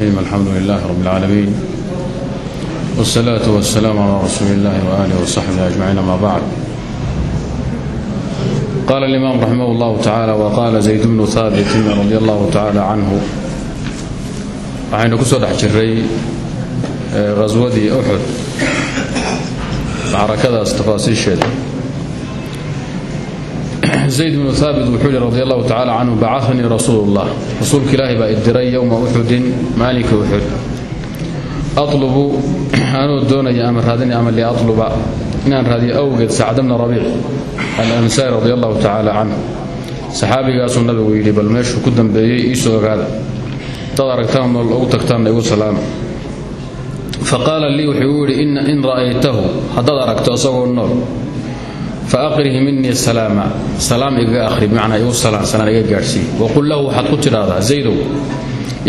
alxamdu lilahi rab اlcaalamiin wاsalaatu wasalaamu calaa rasuuli اllahi waaalih wasaxbihi ajmaciin ama bacd qaala alimaam raximah اllahu tacaala waqaala zayd bnu haabitin radi allahu tacaala canhu waxaynu ku soo dhex jiray haswadii uxud macrakadaas tafaasiisheeda zayd bnu haabit wuxuu yihi radi allahu tacala canhu bacanii rasuulu ullah rasuulka ilaahi baa idiray yowma uxudin maalinka uxud atlubu anuu doonaya ama raadinay ama liatluba inaan raadiyo awgeed sacd bna rabiic alansaari radi allahu tacaala canhu saxaabigaasuu nabigu yidhi bal meeshuu ku dambeeyey iisoo ogaada. Hadaad aragtaan nool ugu tagtaanna igu salaama faqaala lii wuxuu u yidhi in ra'aytahu haddaad aragto isagoo nool fa aqrihi minii salaama salaam igaga ahri bimacnaa igu salaan salaan iga gaadhsii waqul lahu waxaad ku tidhaahdaa zaydow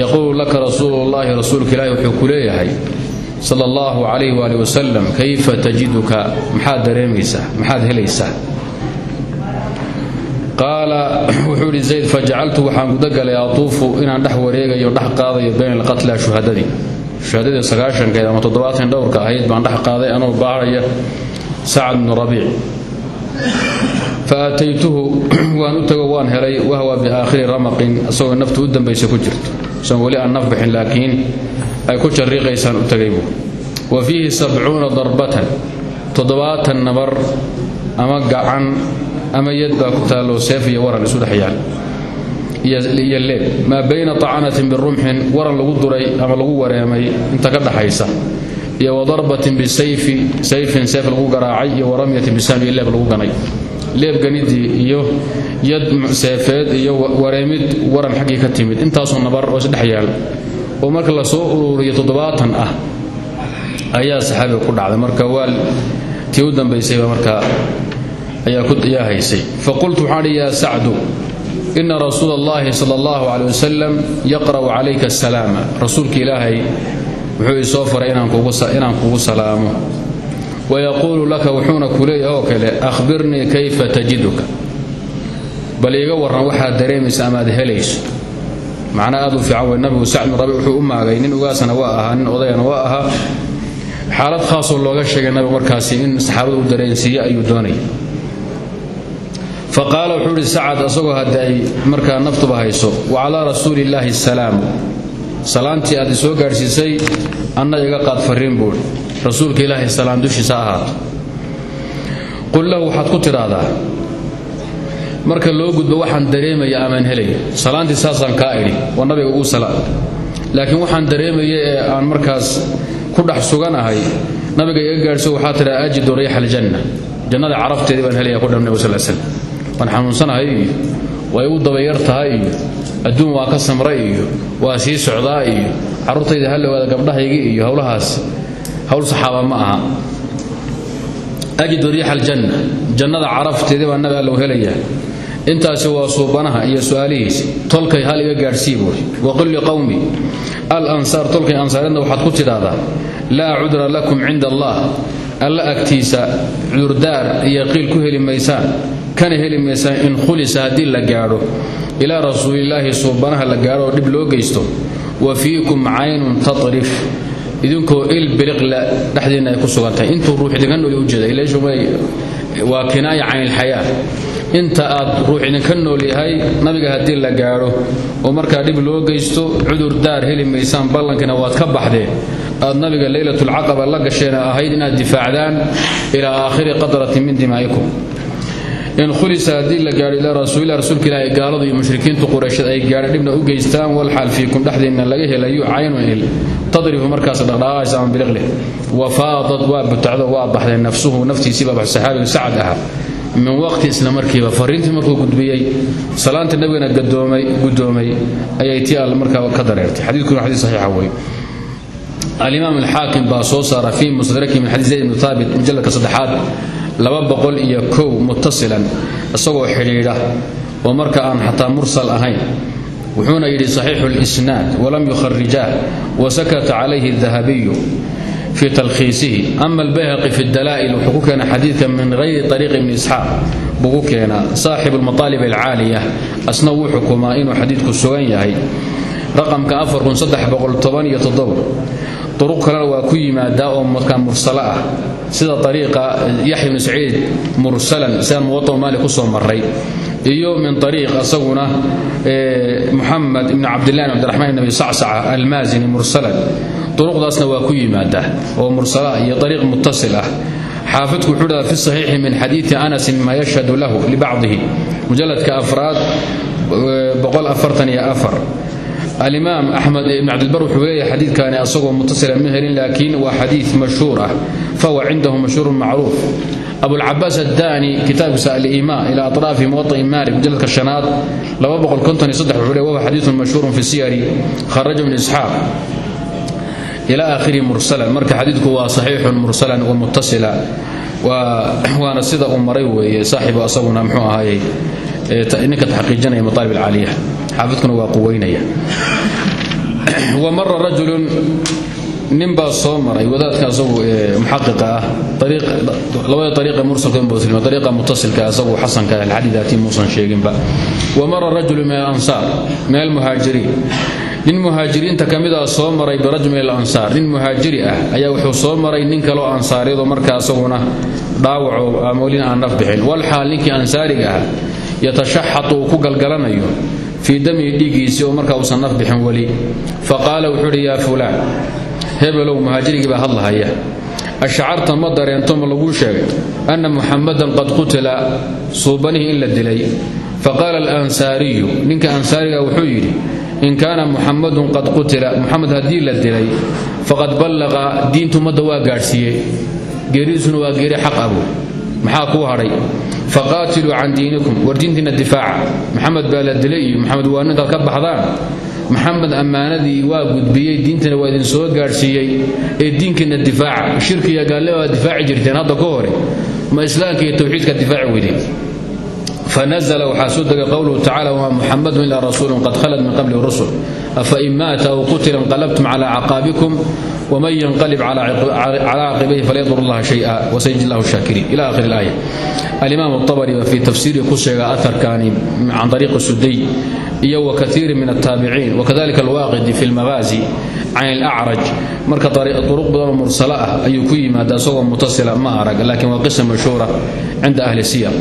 yaquulu laka rasuulullaahi rasuulka ilaahi wuxuu ku leeyahay sala allahu calayh waali wasalam kayfa tajiduka maxaad dareemaysaa maxaad helaysaa qaala wuxuu idhi zayd fajacaltu waxaan gudagalay atuufu inaan dhex wareegayo dhex qaadayo bayna alqatla shuhadadii shuhadadii sagaashankeed ama toddobaatan dhowrka ahayd baan dhex qaaday anoo baahaya sacad bnu rabiic fa aataytuhu waan u tago waan helay wahwa biaakhiri ramaqin isagoo naftu u dambaysa ku jirto isan weli aan naf bixin laakiin ay ku jarriiqaysaan u tagay buu wa fiihi sabcuuna darbatan toddobaatan nabar ama gacan ama yad baa ku taallo seef iyo waran isu dhex yaal iyo leeb maa bayna tacnatin birumxin waran lagu duray ama lagu wareemay inta ka dhaxaysa iyo wadarbatin bisayfi sayfin seef lagu garaacay iyo waramyatin bisahmi leeb lagu ganay. Leeb ganidii iyo yad seefeed iyo wareemid waran xaggii ka timid. Intaasoo nabar oo isdhex yaal. Oo marka la soo uruuriyo toddobaatan ah ayaa saxaabiga ku dhacday. Marka waa tii u dambaysayba markaa ayaa haysay. Faqultu waxaan hi yaa sacdu ina rasuula allahi sala allahu caley wasalam yaqra'u calayka asalaama rasuulka wuxuu isoo faray inaan kugu salaamo. Wayaquulu laka wuxuuna ku leeyahay oo kale akhbirnii kayfa tajiduka? Bal iiga warran waxaad dareemaysa amaad helayso. Macnaa aad u fiican wey nabigu sacd wuxuu u maagay nin ugaasana waa ahaa nin odayana waa ahaa xaalad khaasoo looga sheegay nabigu markaasi in saxaabada u dareensiiye ayuu doonaya faqaala wuxuu ihi sacad asagoo hadda ay markaa naftuba hayso wa calaa rasuuli illaahi asalaamu salaantii aad isoo gaadhsiisay anna iga qaad farriin buuhi rasuulka ilaahay salaam dushiisa ahaato qul lahu waxaad ku tidhaahdaa marka loo gudbo waxaan dareemaya amaan helay. Salaantii saasaan kaa idhi waa nabiga ugu salaam laakiin waxaan dareemaya ee aan markaas ku dhex suganahay nabiga iga gaadhsiyo waxaa tidhaha ajidu riixa aljanna jannada carafteedii baan helaya ku dham nabig sal slam waan xanuunsanahay iyo way u dabayar tahay iyo adduun waa ka samray iyo waa sii socdaa iyo carruurtayda hallowaada gabdhahaygii iyo howlahaas. Howl saxaaba ma aha. Ajidu riixa aljanna jannada carafteedii baa nabi allow helaya intaasi waa suubanaha iyo su'aalihiisi tolkay hal iga gaadhsii buuri waqul liqowmi al ansaar tolkay ansaareedna waxaad ku tidhaahdaa laa cudra lakum cinda allah. Alla agtiisa cudurdaar iyo qiil ku heli maysaan kana heli maysaan in khulisa haddii la gaadho. Ilaa rasuulillaahi suubanaha la gaadho oo dhib loo geysto. Wa fiikum caynun tatrif. Idinkoo il biliqla dhexdiinna ay ku sugantahay intuu ruux idinka nooli ujeeda waa kinaaya canilxayaa inta aad ruux idinka nool yahay nabiga haddii la gaadho oo markaa dhib loo geysto cudurdaar heli maysaan ballankiina waad ka baxdeen. Aad nabiga leylatulcaqaba la gasheena ahayd inaad difaacdaan ilaa aakhiri qadratin min dimaa'ikum in khulisa haddii la gaadho ilaa rasuulilah rasuulka ilahi gaaladu iyo mushrikiintu quraysheed ay gaadha dhibna u geystaan walxaal fiikum dhexdiinna laga helayo caynun il tadrifu markaas dhaqdhaqaaqaysa ama biliqleh wafaadad waa butacdo waa baxday nafsuhu naftiisiiba bax saxaabiga sacad ahaa. Min waqti isla markiiba fariintii markuu gudbiyey salaanta nabigana gudoomay ayay tii all markaa ka dareertay. Xadiidkuna xadiis saxiixa wey alimaam alxaakim baa soo saara fii mustadraki min xadiis zayd ibnu thaabit mujalladka iyo muttasilan isagoo xidhiidha oo marka aan xataa mursal ahayn. Wuxuuna yidhi saxiixu lisnaad walam yukharijaah wasakata calayhi dahabiyu fii talkhiisihi. Ama albayhaqi fi dalaa'il wuxuu ku keenay xadiidka min hayri ariiqi ibni isxaaq buu ku keenaa saaxibu almataalib alcaaliya asna wuu xukumaa inuu xadiidku sugan yahay. Raqamka duruq kalena waa ku yimaadaa oo markaa mursalo ah sida ariiqa yaxya bnu saciid mursalan sidaan muwaa maalik ku soo maray iyo min ariiq asaguna muxamed ibn cabdilah bn abdiraxmaan ibn abi sacsaca almaazini mursalan. Duruqdaasna waa ku yimaadaa oo mursala iyo ariiq muttasil ah. Xaafidku wuxuu dhaha fi saxiixi min xadiidi anasin ma yashhadu lahu libacdihi mujaladka afraad alimaam axmed ibn cabdilbar wuxuu leeyahay xadiidkani asagoo mutasila ma helin laakiin waa xadiid mashhuur ah fahuwa cindahu mashhuurun macruuf. Abulcabaas addaani kitaabkiisa aliima ila atraafi muwaطai malik mujaladka shanaad wuxuu le wahuwa xadiidun mashhuurun fi siyari kharaja ibn isxaaq ila aakhirihi mursalan. Marka xadiidku waa saxiixun mursalan wa mutasila waana sida uu maray weeye saaxibu asaguna mxuu ahaayey ninka taxqiijinaya maaalib alcaaliya xaafidkuna waa quweynaya. Wa mara rajulun nin baa soo maray wadaadka asagu muxaqiqa ah labada ariiqa mursalka muslim ariiqa mutasilka asagu xasanka alxadiidaati muusan sheeginba. Wa mara rajulu min alansaar min almuhaajiriin nin muhaajiriinta ka mid a soo maray birajul min alansaar. Nin muhaajiri ah ayaa wuxuu soo maray nin kaloo ansaariyadoo markaa asaguna dhaawaco ama welina aan naf bixin. Walxaal ninkii ansaariga ah yatashaxatu uu ku galgalanayo fii damihi dhiiggiisii oo markaa uusan naf bixin weli. Fa qaala wuxuu idhi yaa fulaan hebelow muhaajirigii baa hadlahaya. Ashcarta ma dareento laguu sheegay anna muxamadan qad qutila suubanihii in la dilay. Fa qaala alansaariyu ninka ansaariga wuxuu yidhi in kaana muxamadun qad qutila muxamed haddii la dilay faqad ballaqa diintu ummadda waa gaadhsiiyey. Geeridiisuna waa geeri xaq abu maxaa kuu hadhay faqaatiluu can diinikum war diintiinna difaaca maxamed baa la dilay iyo waa nintaad ka baxdaan maxamed ammaanadii waa gudbiyey diintana waa idin soo gaadhsiiyey ee diinkiinna difaaca shirkiiyo gaalnima waad difaaci jirteen hadda ka hore ma islaamka iyo tawxiidka difaaci weydeen fanazla waxaa soo degay qowluhu tacala wma muxamadu ila rasuulu qad khalad min qabli rusul afain maata aw qutila inqalabtum cala caqaabikum wman yanqalib cala caqibayhi fala yadur allaha shaya wasayaji illah shaakiriin ila akhir ilaaya alimaam abari baa fii tafsiirihi ku sheega aarkani can ariiqi suday iyo wa kaiirin min altaabiciin wakadalika alwaaqidi fi lmabaasi can ilacraj marka duruq badanoo mursala ah ayuu ku yimaada isagoo mutasila ma arag laakiin waa qisa mashhuura cinda ahli siyar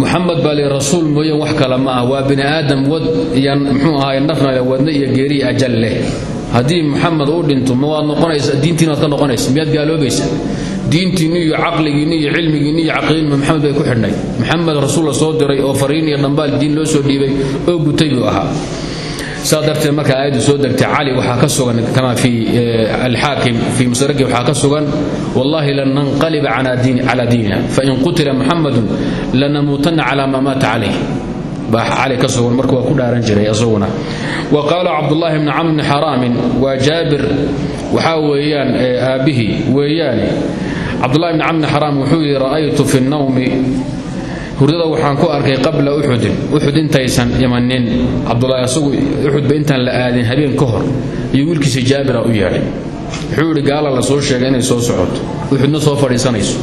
muxamed baa le rasuul mooyeen wax kale ma ah waa bini aadam wad iyo mxuu ahaay narnale wadna iyo geeriya ajal leh haddii muxamed uu dhinto ma waad noqonaysa diintiin waad ka noqonaysa miyaad gaaloobaysa diintiinni iyo caqligiinni iyo cilmigiinni iyo caqiidinma maxamed bay ku xidhnay. Maxamed rasuul soo diray oo fariin iyo dhambaal diin loo soo dhiibay oo gutay buu ahaa. Saa darteed marka aayaddu soo degtay cali waxaa ka sugan kama fi alxaakim fii musraki waxaa ka sugan wallahi lan nanqaliba cala diinina fain qutila muxamadun lanamuutanna cala maa maata calayh qaala cabdullahi bni camr bni xaraamin waa jaabir. Waxaa weeyaan aabbihii weeyaane cabdullahi bni camr bni xaraam wuxuu yidhi ra'aytu fi nnawmi hurdada waxaan ku arkay qabla uxudin uxud intaysan imanin. Cabdulaahi asagu uxudba intaan la aadin habeen ka hor iyo wiilkiisa jaabira u yeedhay. Wuxuu gaala la soo sheegay inay soo socoto uxudna soo fadhiisanayso.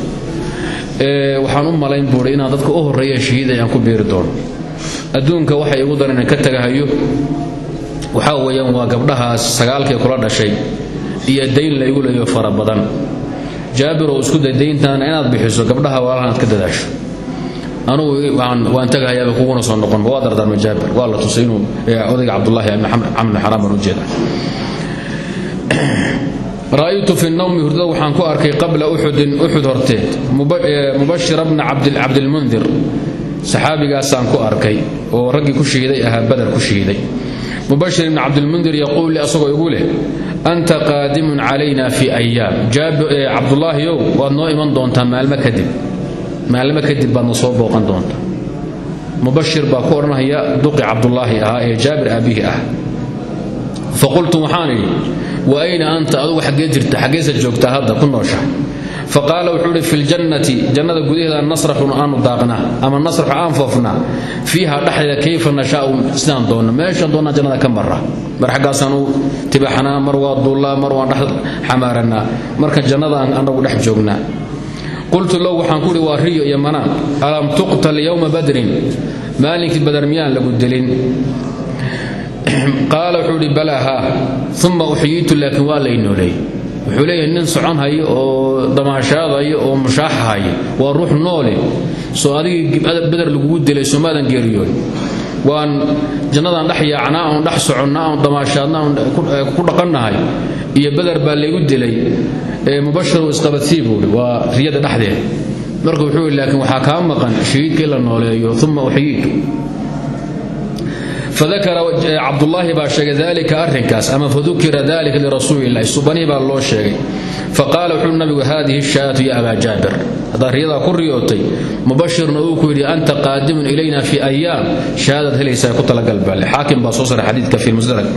Waxaan u malayn buuhi inaan dadka u horreeya shahiiday aan ku biiri doono adduunka waxay igu daran inaan ka tagahayo waxaa weeyaan waa gabdhahaas sagaalkay kula dhashay iyo dayn laygu leeyo fara badan. Jaabir oo isku day inaad bixiso gabdhaha waalahan aad ka dadaasho. Anugu waan tagahayaaba kuguna soo noqon waa dardaarmay jaabir. Waa la tusay inuu odayga cabdullaahi camr xaraam baan ujeeda ra'aytu fi nawmi hurdada waxaan ku arkay qabla uxudin uxud horteed. Mubashira bna cabdilmundir saxaabigaasaan ku arkay oo raggii ku shahiiday ahaa badar ku shahiiday mubashir ibn cabdilmundir yaquul li asagoo igu leh anta qaadimun calayna fi ayaam cabdulaahiyow waad noo iman doontaa maalmo kadib. Maalmo kadib baadna soo booqan doonta mubashir baa ku odhanaya duqi cabdulaahi ahaa ee jaabir aabbihii ah. Faqultu waxaan idhi wa ayna anta? Adugu xaggee jirta xaggeesa joogtaa hadda ku nooshahay faqaala wuxuu idhi fi ljannati jannada gudaheeda nasraxun aanu daaqnaa ama nasraxu aan foofnaa. Fiiha dhexdeeda kayfa nashaau? Sidaan doonna meeshaan doonnaa jannada ka marra. Mar xaggaasaanu tibaxnaa mar waa duullaa mar waan dhex xamaaranaa marka jannadaan annagu qultu low waxaan ku uhi waa riyo iyo manaan alam tuqtal yowma badrin? Maalinkii badar miyaan lagu dilin? Qaala wuxuu idhi balaa haa. Uma uxyiitu laakiin waa wuxuu leeyahay nin socon haya oo damaashaadaya oo mushaaxahaya waa ruux noole. Soo adigii beder lagugu dilay soomaadan geeriyoon waan jannadaan dhex yaacnaa oon dhex soconnaa oon damaashaadna oon ku dhaqannahay. Iyo beder baa laygu dilay mubashiru isqabadsii buuhi waa riyada dhexdeeda. Marka wuxuu yidhi laakiin waxaa maqan shahiidkii la nooleeyo uma uxyiitu fadakara cabdulaahi baa sheegay dalika arrinkaas ama fadukira dalika lirasuulilahi subanihii baa loo sheegay faqaala wuxuu nabigu haadihi shahaadatu ya abaa jaabir haddaad riyadaa ku riyootay mubashirna uu ku yidhi anta qaadimun ilayna fi ayaam shahaadaad helaysaa ku talagal baale xaakim baa soo saray xadiidka fi musdarak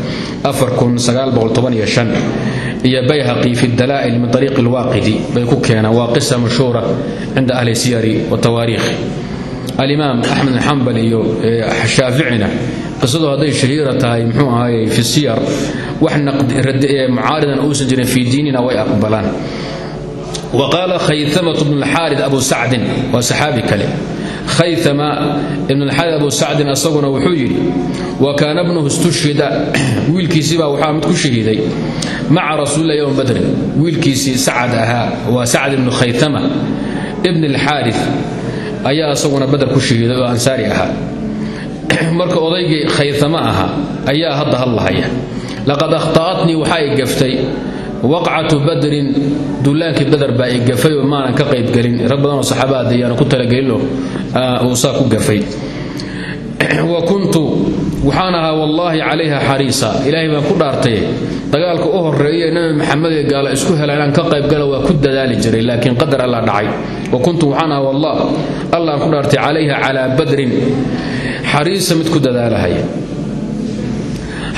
iyo bayhaqi fi dalaa'il min ariiqi lwaaqidi bay ku keenaan waa qisa mashhuura cinda ahli siyari watawaariikh alimaam axmed bin xambal iyo shaaficina qisadu hadday shahiira tahay mxuu ahaayey fi siyar wax mucaaridan uusan jirin fii diinina way aqbalaan. Wa qaala khayamatu bnu lxaarid abu sacdin waa saxaabi kale. Khayama ibn lxaarid abu sacdin asaguna wuxuu yidhi wa kaana bnuhu istushhida. Wiilkiisiibaa waxaa mid ku shahiiday maca rasuulilah yowm badrin. Wiilkiisii sacad ahaa waa sacd ibnu khayama ibn alxaari ayaa isaguna badar ku shahiiday oo ansaari ahaa marka odaygii khayama ahaa ayaa hadda hadlahaya. Laqad akhta'atnii waxaa i gaftay waqcatu badrin dullaankii badar baa i gafay oo maanan ka qaybgelin. Rag badanoo saxaabaada ayaana ku talagelinoo uu saa ku gafay. Wa kuntu waxaan ahaa wallaahi calayha xariisa. Ilaahay baan ku dhaartay. Dagaalka u horeeye nabi maxamed ee gaala isku hela inaan ka qaybgala waa ku dadaali jiray laakiin qadar alla dhacay. Wa kuntu waxaan ahaa wallah allah aan ku dhaartay calayha calaa badrin. Xariisa mid ku dadaalahaya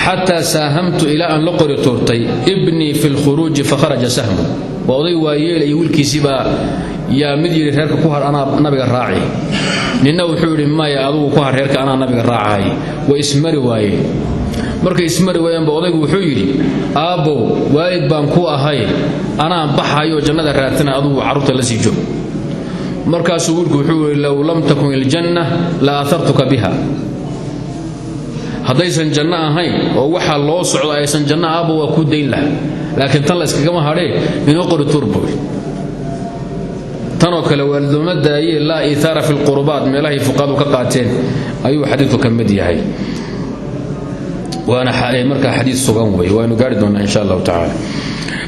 xataa saahamtu ilaa aan la qori tuurtay ibnii fi lkhuruuji fakharaja sahmu. Waa oday waayeelaya wiilkiisii baa yaa mid yidhi reerka ku har anaa nabiga raaci. Ninna wuxuu yidhi maya adugu ku har reerka anaa nabiga raacahay. Way ismari waayeen. Markay ismari waayeenba odaygu wuxuu yidhi aabbow waalid baan ku ahay. Anaan baxayoo jannada raadtana adugu carruurta la sii joog wiilku wuxuu yidhi low lam takun iljanna la ahartuka biha. Haddaysan janno ahayn oo waxaa loo socdo aysan janno aabba waa kuu dayn laha laakiin tan la iskagama hadhee inoo qori tuurboy tanoo kale waalidooma daayee laa iihaara fi lqurubaat meelahay fuqaadu ka qaateen ayuu xadiidku ka mid yahay. Waana markaa xadiid sugan wey waanu gaari doonnaa insha allahu tacala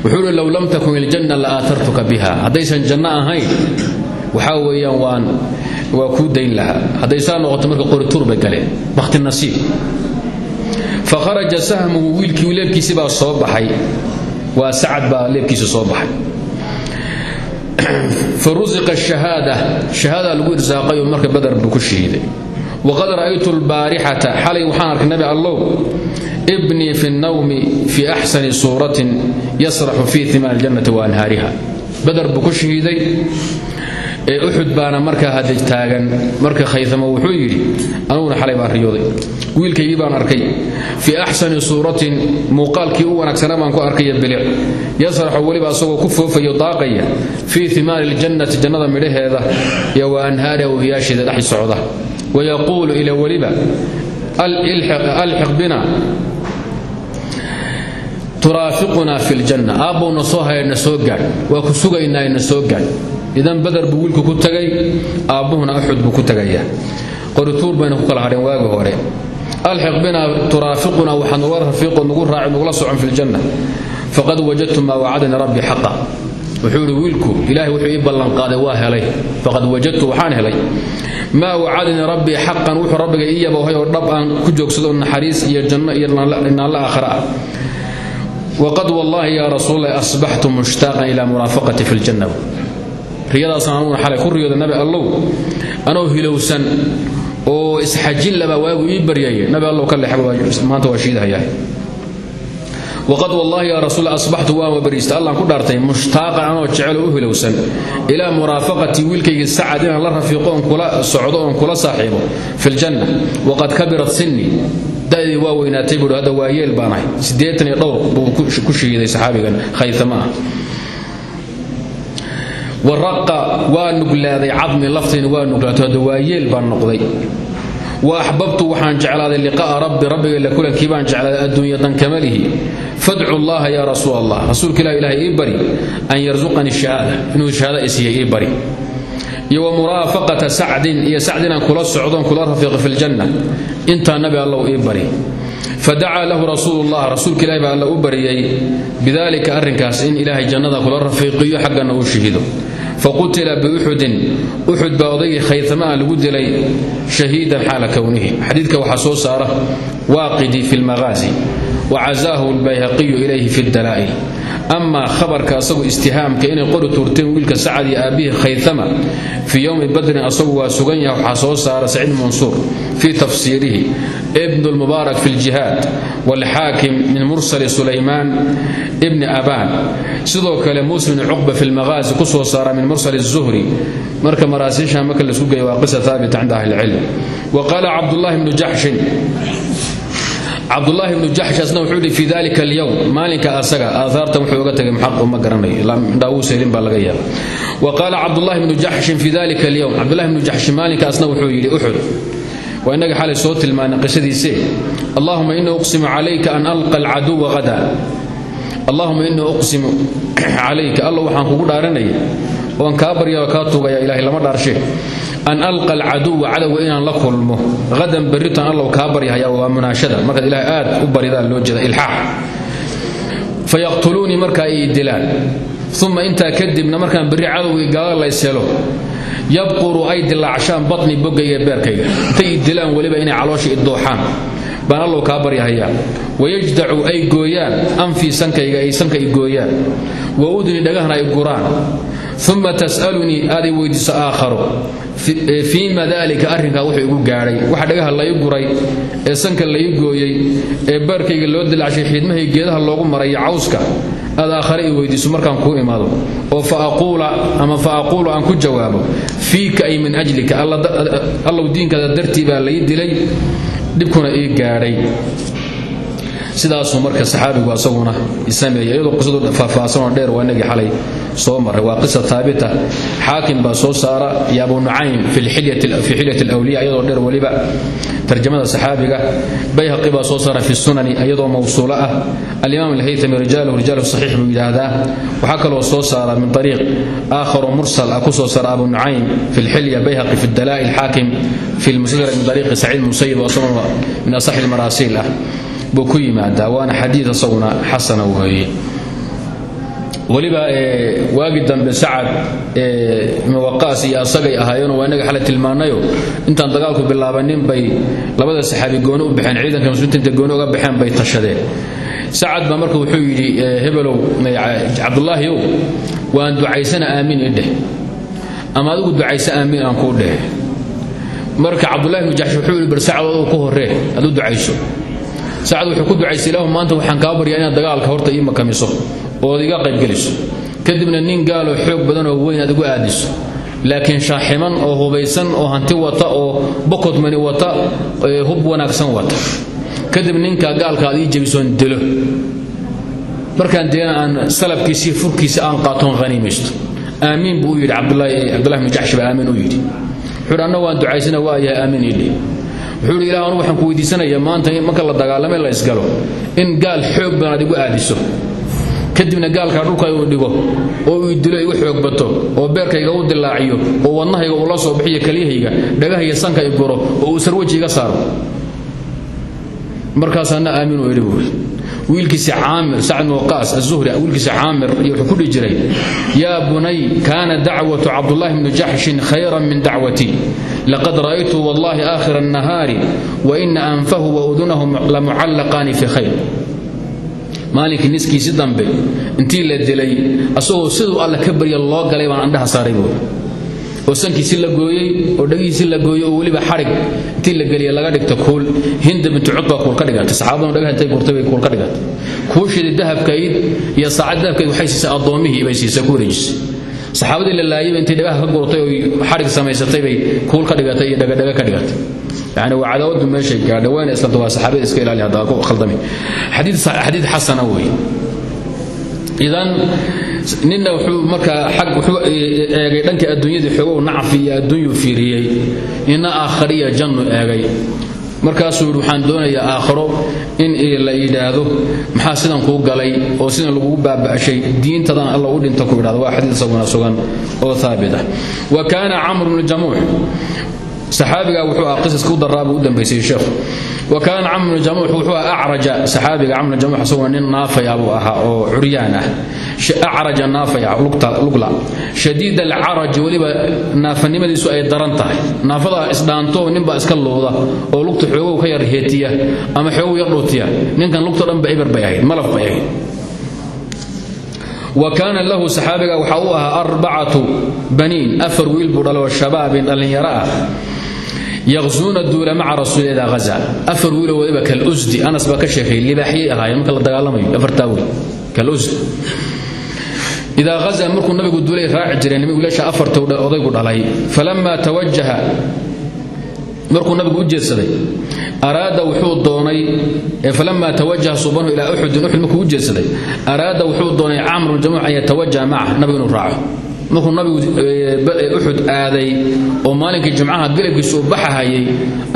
wuxuu low lam takun iljanna la aatartuka biha. Haddaysan janno ahayn waxaa weeyaan waan waa kuu dayn lahaa. Hadday noqoto marka qorituur bay galeen bakhti nasiib. Fa kharaja sahmuhu wiilkii leebkiisii baa soo baxay waa sacad baa leebkiisi soo baxay fa rusiqa shahaada shahaada lagu irsaaqayoo marka badar buu ku shahiiday waqad ra'aytu lbaarixata xalay waxaan arkay nabi allow ibnii fi nnawmi fii axsani suuratin yasraxu fii imaan aljannati wa anhaariha. Badar buu ku shahiiday ee uxud baana markaa hadaj taagan marka khayamo wuxuu yidhi anuguna xalay baan riyooday. Wiilkaygii baan arkay. Fii axsani suuratin muuqaalkii u wanaagsanaa baan ku arkaya bilic. Yasraxu weliba asagoo ku foofayo daaqaya. Fii imaari ljannati jannada midhaheeda iyo wa anhaariha wahiyaasheeda dhex socda. Wayaquulu ila weliba alxiq bina. Turaafiquna fi ljanna aabbowna soo haya na soo gaadh. Waa ku sugaynaa na soo gaadh idan badar buu wiilku ku tagay aabbuhuna uxud buu ku tagayaa qorituur bayna ku kala hadheen waagi hore. Alxiq bina turaafiquna waxaa nugula rafiiqo nugu raaci nugula socon fi ljanna faqad wajadtu maa wacadani rabbi xaqa. Wuxuu wiilku ilaahay wuxuu ii ballanqaaday waa helay. Faqad wajadtu waxaan helay. Maa wacadanii rabbii xaqan wuxuu rabbiga ii yaboohay oo dhab aan ku joogsado naxariis iyo janno iyo inaanla aakhira ah. Waqad wallaahi yaa rasuullahi asbaxtu mushtaaqan ilaa muraafaqati fi ljanna riyadaasaan anuguna xalay ku riyooda nabi allow. Anoo hilowsan oo isxajin laba waagu ii baryaya nabi allow ka leexba maanta waa shiidhayaa waqad wallaahi yaa rasuul asbaxtu waan wabariista allaan ku dhaartay mushtaaqan anoo jecel u hilowsan. Ilaa muraafaqatii wiilkaygii sacad inaan la rafiiqo oon kula socdo oon kula saaxiibo. Fi ljanna waqad kabirat sinni. Da'dii waa weynaatay buuhi hadda waa yeel baan ahay siddeetan iyo buu ku shahiiday saxaabigan khaytama waraqa waa nuglaaday cadmi laftiina waa nuglaato hadda waa yeel baan noqday. Wa axbabtu waxaan jeclaaday liqa'a rabbi rabbiga la kulankii baan jeclaaday adduunya dankamalihi fadcu llaha yaa rasuul allah rasuulka ilah ilahay ii an yarsuqanii shahaada inuu shahaada isiiya ii wa muraafaqata sacdin iyo sacd kula socdoon kula rafiiqo fi ljanna intaa nabi allow ii bari. Lahu rasuulu llah rasuulka ilahi baa alla u bariyey bidalika in ilaahay jannada kula rafiiqiyo xaggana uu shahido faqutila biuxudin uxud baa odaygii khaytamaa lagu dilay shahiidan xaala kownihi xadiidka waxaa soo saara waaqidi fi lmaqaazi wacazaahu lbayhaqiyu ilayhi fi dalaa'il. Amaa khabarka asagu istihaamka inay qori tuurteen wiilka sacad iyo aabbihii khaytama fii yowmi badrin asagu waa sugan yahay waxaa soo saara saciid mansuur fii tafsiirihi bn lmubaarak fi ljihaad wlxaakim min mursali sulaymaan bni aban sidoo kale muslim bn cuqba fi lmaqaasi ku soo saara min mursal zuhri marka maraasiisha marka la isku geeya waa qisa aabita cinda ahli lcilm wa qaala cabdulahi bnu jaxshin cabdulaahi bnu jaxshasna wuxuu yidhi fi dalika alyowm maalinka asaga aaaartan wuxuu uga tagay maxaq ma garanayodhaawuuselin baa laga yaaba wa qaala cabdulahi bnu jaxshin fi dalika alyowm cabdulahi bnu jaxshin maalinkaasna wuxuu yidhi uxud waa innaga xalay soo tilmaanay qisadiise allahuma inii uqsimu calayka an alqa alcaduwa hada allahuma inii uqsimu calayka. Alla waxaan kugu dhaaranaya oan kaa barya oo kaa tuugaya ilahay lama dhaarshe. An alqa alcaduwa cadowga inaan la kulmo. Hadan berritan allow kaa baryahaya waa munaashada. Markaad ilahay aad u baridaan loo jeeda ilxaax. Fayaqtuluunii markaa ay dilaan. Uma intaa kadibna markaan berri cadowgii gaala layselo yabquru ay dilaacshaan batni boggayga beerkayga intay i dilaan weliba inay caloosha idooxaan baan allow kaa baryahayaa wayajdacu ay gooyaan anfii sankayga ay sanka i gooyaan. Wa udni dhagahna ay guraan uma tas'alunii aaday weydiiso aakharo fiima dalika arrinkaa wuxuu igu gaadhay waxa dhagaha lai guray ee sanka lai gooyey ee baarkayga loo dilacshay xiidmahay geedaha loogu maray cawska aad aakhare i weydiiso markaan kuu imaado oo ama fa aquulu aan ku jawaabo fiika ay min ajlika allow diinkaada dartii baa lai dilay dhibkuna ii gaadhay sidaasuu marka saxaabigu asaguna sameeyey iyadoo qisadu faahfaahsanoo dheer waa xalay soo maray. Waa qisa taabita xaakim baa soo saara iyo abu nucaym fi xilyat alawliya iyadoo dheer weliba tarjamada saxaabiga bayhaqi baa soo saara fi sunani iyadoo mawsuulo ah. Alimaam alhaytami rijaaluhu rijaalu saxiix buu yidhaahdaa. Waxaa kaloo soo saara min ariiq aakharo mursal ah soo saara abu nucaym fi lxilya bayhaqi fi dalaa'il xaakim fi lmustadrak min ariiqi saciid musayib oo asaguna min asaxi lmaraasiil ah. Buu ku yimaadaa waana xadiid asaguna xasana weeye weliba waagi dambe sacad muwaqaas iyo asagay ahaayeenoo waa inaga xala tilmaanayo. Intaan dagaalku bilaabanin bay labada saxaabi gooni u baxeen ciidanka muslimiinta intay uga baxeen bay tashadeen. Sacad baa marka wuxuu yidhi hebelow cabdulaahiyow waan ducaysana aamiin i dheh. Ama adigu ducaysa aamiin aan kuu dheh. Marka cabdulahi bnu wuxuu yidhi bal sacad adugu ku horree aduu ducayso. Sacad wuxuu ku ducaystay ilaahu maanta waxaan kaa baryaa inaad dagaalka horta ii makamiso ood iga qaybgeliso kadibna nin gaaloo xoog badan oo weyn aad aadiso. Laakiin shaaximan oo hubaysan oo hanti wata oo bokodmani wata hub wanaagsan wata. Kadib ninka gaalka aad ii jebisoon dilo. Markaan dilana aan salabkiisii furkiisa aan qaatoon haniimaysto aamiin buu u yidhi cabdulahi bnu jaxsh baa aamiin u yidhi. Wuxuu hi anna ducaysana waa yahay aamiin idhi. Wuxuu hi ilah waxaan ku weydiisanayaa maanta marka la dagaalame la isgalo in gaal xoog badan aad aadiso kadibna gaalkaa dhulka uu dhigo oo uu dilo igu xoog bato oo beerkayga u dilaaciyo oo wadnahayga uu la soo bixiyo kelyahayga dhagahayga sanka i guro oo uu sarwaji iga saaro. Markaasaana aamin u idhi buuri wiilkiisa caamir sacd waqaas azuhri wiilkiisa caamir wuxuu ku dhihi jiray bunay kaana dacwatu cabdullaahi bni jaxshin khayran min dacwatii laqad ra'aytu wallahi aakhira annahaari wa ina anfahu wa udunahu lamucallaqaani fi khayr maalinkii niskiisi dambe intii la dilay asagoo siduu alla ka barya loo galay baan andhaha saaray buuri oo sankiisi la gooyey oo dhagihiisi la gooyey oo weliba xarig intii la geliya laga dhigta kuul. Hinda bintu cudbaa kuul ka dhigantay saxaabaduna dhagaha intay gurtay bay kuul ka dhigantay kuushidii dahabkayd iyo saacad dahabkayd waxay siisay addoommihii bay siisay ku wareejisay saxaabadii la laayayba intay dhagaha ka gurtay oo xarig samaysatay bay kuul ka dhigatay iyo dhagadhaga ka dhigatay. Yani waa cadaawadu meeshay gaadha wayna islanta waa saxaabada iska ilaali haddaa ku khaldami. Xadiid xasana weeye idan ninna wuxuu markaa xag wuxuu eegay dhanka adduunyadii xoogow nacfi iyo adduunyuu fiiriyey. Nina aakhariya jannu eegay markaasuu yidhi waxaan doonayaa aakharo in la yidhaahdo. Maxaa sidan kuu galay oo sidan lagugu baaba'shay? Diintadan alla u dhinta ku yidhahdo. Waa xadiid isaguna sugan oo haabit ah. Wa kaana camru bnu jamuux saxaabigaa wuxuu ah qisaska u daraabuu u dambaysay sheekhu wa kaana camr wuxuu ah acraja. Saxaabiga camr jamuux isaguna nin naafaya buu ahaa oo curyaan ah. Acraja naafaya lugla. Shadiid alcaraji weliba naafanimadiisu ay daran tahay. Naafadaa isdhaanto ninbaa iska luuda oo lugta xoogow ka yar heetiya ama xoogow yar dhuutiya ninkan lugta dhanba eber bay ahayd malaf bay ahayd. Wa kaana lahu saxaabiga waxa uu ahaa arbacatu baniin afar wiil buu yaqzuuna duula maca rasuuli idaa haza afar wiiloo waliba kalusdi anas baa ka sheekeeyey libaaxyay ahaayeen marka la dagaalamayo afartaa wiil kalusdi idaa haza markuu nabigu duulay raaci jireen wiilasha afarta odaygu dhalay falammaa tawajaha markuu nabigu u jeedsaday araada wuxuu doonay falammaa tawajaha subanhu ilaa uxudin uxud markuu u jeedsaday araada wuxuu doonay camr bnu jamuux an yatawajaha maca nabigu inuu markuu nabigu uxud aaday oo maalinkii jimcaha galabkiisa uu baxahayay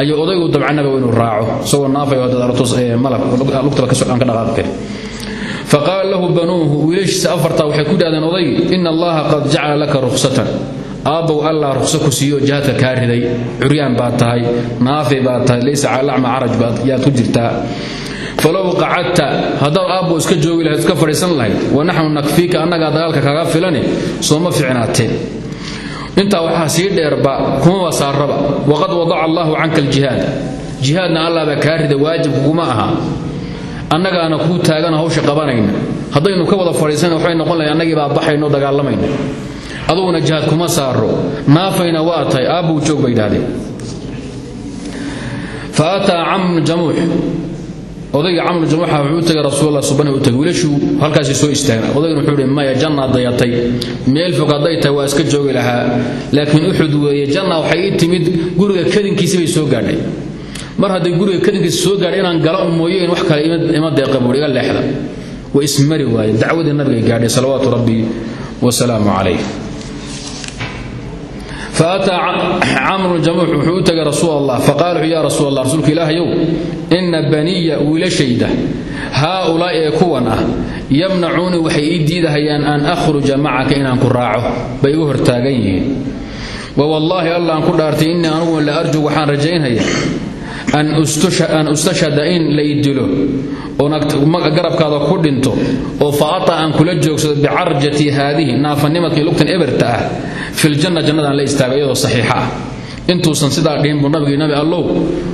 ayuu odaygu dabca nabigu inuu raaco isagoo naafaymalugtaba aan ka dhaqaaqi karin faqaala lahu banuuhu wiilashiisa afartaa waxay ku dhahdeen odaygi ina allaha qad jacala laka ruksatan aabbow allah rukso ku siiyo jihaadka kaa riday curyaan baad tahay naafi baad tahay laysa cala acma caraj yaad ku jirtaa falow qacadta haddaad aabbo iska joogi lahayd iska fadhiisan lahayd wa naxnu nakfiika annagaa dagaalka kaga filani sooma ficnaateen intaa waxaa sii dheerba kumaba saaraba waqad wadaca allaahu canka aljihaad. Jihaadna allah baa kaa rida waajib kuguma aha. Annagaana kuu taagana hawsha qabanayna. Haddaynu ka wada fadhiisana waxay noqon lahay annagii baa baxayno dagaalamayna aduguna jihaad kuma saaro naafayna waa tahay joog bay idhahdeen fa aataa jamuux odayga camru jamuuxa wuxuu u tegay rasuulullah subana u tegay wiilashuu soo istaagna odaygana wuxuu ihi maya jannaad dayatay. Meel fog hadday tahay waa iska joogi lahaa. Laakiin uxud weeye janna waxay ii timid guriga kadinkiisi bay soo gaadhay. Mar hadday guriga kadinkiisa soo gaadhay inaan gala un mooyeen wax kale ima deeqa buui iga leexda way ismari waayeen. Dacwadii nabigay gaadhay salawaatu rabbi wasalaamu calayh faataa camru jamuux wuxuu u tegay rasuul allah faqaala wuxuu ya rasuul allah rasuulka ilaahayow inna baniya wiilashayda haaulaa'i ee kuwan ah yamnacuunii waxay ii diidahayaan an akhruja macaka inaan ku raaco bay igu hortaagan yihiin wa wallaahi allah aan ku dhaartay innii anugu la arju waxaan rajaynhayaa an ustashhada in lay dilo. Oon garabkaada ku dhinto. Oo faata aan kula joogsado bicarjati haadihi naafanimadkii lugtan eberta ah filjanna jannadaan la istaaga iyadoo saxiixa ah. Intuusan sidaa dhihin buu nabi allow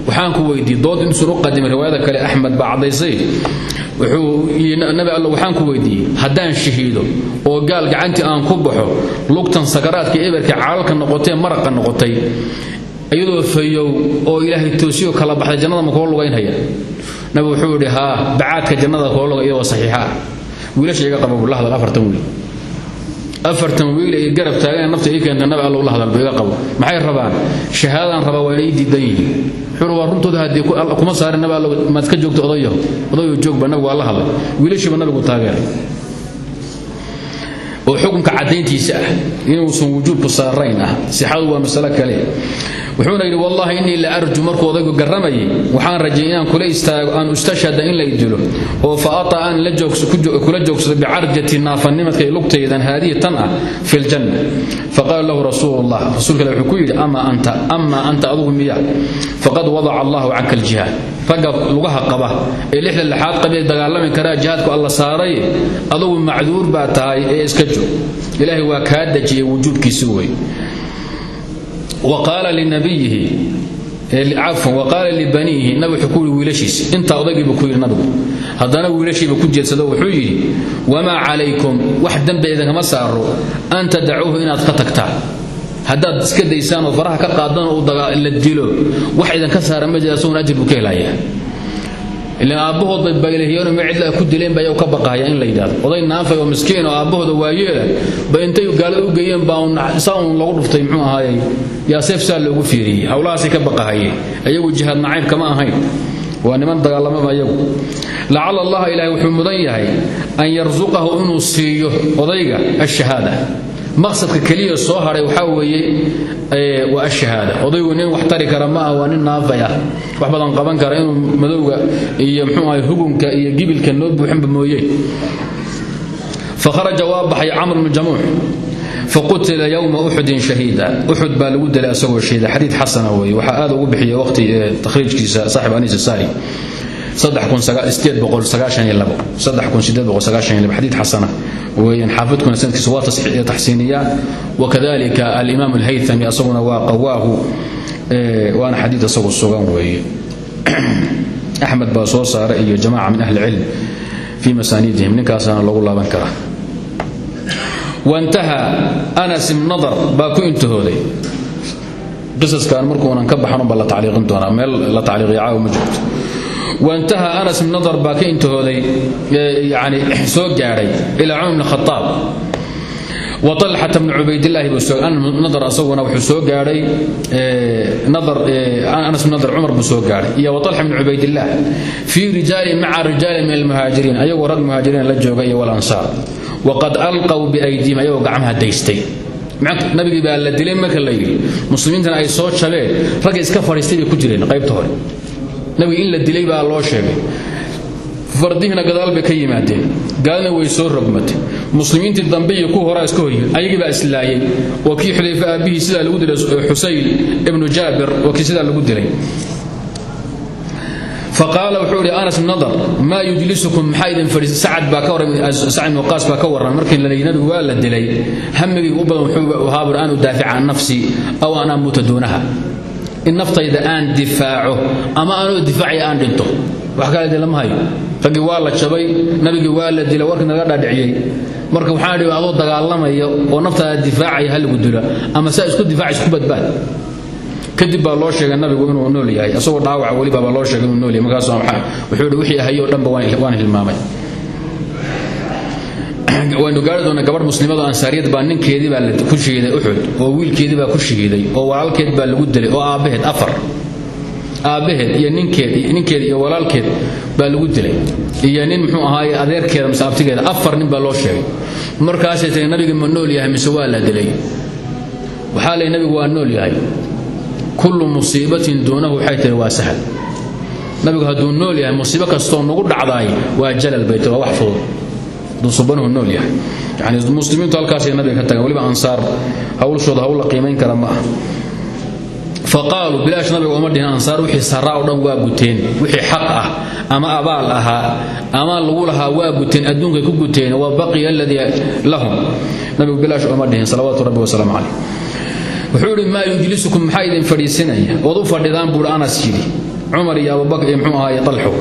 waxaan ku weydiiyey dood intuusan u qadimay riwaayada kale axmed baa wuxuu nabi allow waxaan ku weydiiyey haddaan shahiido oo gaal gacantii aan ku baxo lugtan sakaraadka eberka calalka noqotee maraqa noqotay iyadoo fayow oo ilaahay toosiyo kala baxday jannada ma kula lugaynhaya nabi wuxuu idhi haa bacaadka jannada kula luga iyadoo saxiixa ah. Wiilasha la hadal afartan wiil. Afartan wiil ay garab taagan nafta ii keenta nabi allow la hadal buu iga maxay rabaan? Shahaadaan rabaa waa inay ii diidan yihiin. Wuxuu waa runtooda haddii kuma saarin nabi allow maad ka joogto odayaho odayo joogba nabigu waa la hadlay. Wiilashiiba nabigu taageeray. Oo xukunka caddayntiisa ah inuusan wujuubku saarayn ah. Sixadu waa masalo kale wuxuuna yidhi wallaahi innii la arju markuu odaygu garramayay waxaan rajay kula istaago aan ustashhada in lay dilo oo fa ata aan kula joogsado bicarjati naafanimadka lugtaydan haadihi tan ah fi ljanna faqaala lahu rasuulu llah rasuulka wuxuu ku yidhi ama anta ama anta adugu miya faqad wadaca allahu canka aljihaad ragga lugaha qaba ee lixda lixaad qabee dagaalami karaa jihaadku alla saaray adugu macduur baa tahay ee iska joog. Ilaahay waa kaa dejiyey wujuubkiisi wey waqaala linabiyihi cafwan waqaala libaniihi nabi wuxuu ku yidhi wiilashiisi intaa odaygiibu ku yidhi nabigu. Haddana wiilashiiba ku jeedsado wuxuu yidhi wamaa calaykum wax dembe idinkama saaro an tadacuuhu inaad ka tagtaan haddaad iska daysaan oo faraha ka qaadaan oo la dilo wax idinka saara ma jira ajir buu ka helayaa ilan aabbahood bay baylahiyeen ma cidla ku dileen baa ka baqahaya in la yidhahdo oday naafay oo miskiin oo aabbahooda waayeela ba intay gaalada u geeyeen baa saa uun lagu dhuftay muxuu ahaayey? Yaa seef saa loogu fiiriyey howlahaasay ka baqahayeen ayagu jihaad nacaybka kama ahayn. Waa niman dagaalamaba iyagu lacala allaha ilaahay wuxuu mudan yahay an yarsuqahu inuu siiyo odayga ashahaada maqsadka keliya soo haray waxaa weeye waa ashahaada. Odaygu nin wax tari kara ma ah waa nin naafay ah wax badan qaban kara inuu madowga iyo mxuu ahay hugunka iyo gibilka noo buuxinba mooye. Fakharaja waa baxay camr bnu jamuux faqutila yowma uxudin shahiida. Uxud baa lagu dilay asagoo shahiida. Xadiid xasana waxaa aad ugu bixiyay waqti takhriijkiisa saaxib anis saari xadiid xasana. Weeyaan xaafidkuna sanadkiisa waa taxsiiniyaa wakadalika alimaam alhaythami asaguna waa qawaahu. Waana xadiid asagu sugan weeye. Axmed baa soo saara iyo jamaca min ahli cilm fii masaaniidihim ninkaasaana lagu laaban karaa wantaha anas ibn nadar baa ku intahooday. Qisaskan markuunan ka baxan baa la tacliiqin doonaa. Meel wantaha anas ibn nadar baa ka intahooday yani soo gaadhay ilaa cumar bn khataab wa talxata bni cubaydillaahi buu soo nadar asaguna wuxuu soo gaadhay anas bn nadar cumar buu soo gaadhay. Iyo wa talxa bni cubaydillaah fii rijaali maca rijaali min almuhaajiriin ayagoo rag muhaajiriin la jooga iyo walansaar waqad alqaw biaydihim ayagoo gacmaha daystay. Nabigii baa la dilay marka la yidhi muslimiintana ay soo jabeen ragga iska fadhiistay ku jireen qaybta nabiga in la dilay baa loo sheegay. Fardihina gadaal bay ka yimaadeen. Gaalina way soo rogmatay. Muslimiintii dambe iyo ku horaa iska horyimid ayagii baa islaayay. Waa kii xudayfe aabbihii lagu dilay xusayl ibnu jaabir waa kii lagu dilay. Faqaala wuxuu idhi anas nadar maa yujlisukum maxaa idin fadhiisa sacad baa ka warram sacad ibnu qaas baa ka warran markii la yidhi waa la dilay. Hamigii u badan wuxuu ahaa bur an udaafica can nafsii aw an amuuta duunaha in naftayda aan difaaco ama anoo difaacaya aan dhinto. Wax kale de lama hayo. Raggii waa la jabay nabigii waa la dilay warkii naga dhaadhiciyey. Marka waxaan idhi adoo dagaalamaya oo naftaada difaacaya ha lagu dilo ama saa isku difaaca isku badbaad. Kadib baa loo sheegay nabigu inuu nool yahay asagoo dhaawaca weliba baa loo sheegay inuu nool yahay. Markaas wuxuu idhi wixii ahayoo dhanba waan hilmaamay waynu gaari doonaa gabadh muslimado ansaariyad baa ninkeedii baa ku shahiiday uxud oo wiilkeedii baa ku shahiiday oo walaalkeed baa lagu dilay oo aabbaheed afar. Aabbaheed iyo ninkeed iyo walaalkeed baa lagu dilay. Iyo nin muxuu ahaaye adeerkeeda mise afar nin baa loo sheegay. Markaasay tiri nabiga ma nool yahay mise waa la dilay? Waxaa lay nabigu waa nool yahay. Kullu musiibatin duunahu waxay tiri waa sahal. Nabigu hadduu nool yahay musiibo kastoo nagu dhacdaay waa jalal bay waa wax fudud dusubanuhu nool yahay. Yani muslimiintu halkaasay nabiga ka tagaan weliba ansaar hawlshooda hawl la qiimayn kara ma ah bilaash nabiga uma dhihin ansaar wixii saraa oo dhan waa guteen wixii xaq ah ama abaal ahaa ama lagu lahaa waa guteen adduunkay ku guteen wa baqiya aladii lahum. Nabigu bilaash uma dhihin salawaatu rabbi wasalaamu caleyh wuxuu yidhi maa yujlisukum maxaa idin fadhiisinaya? Ood u anas yidhi. Cumar iyo abubakr iyo muxuu ahaaye talxo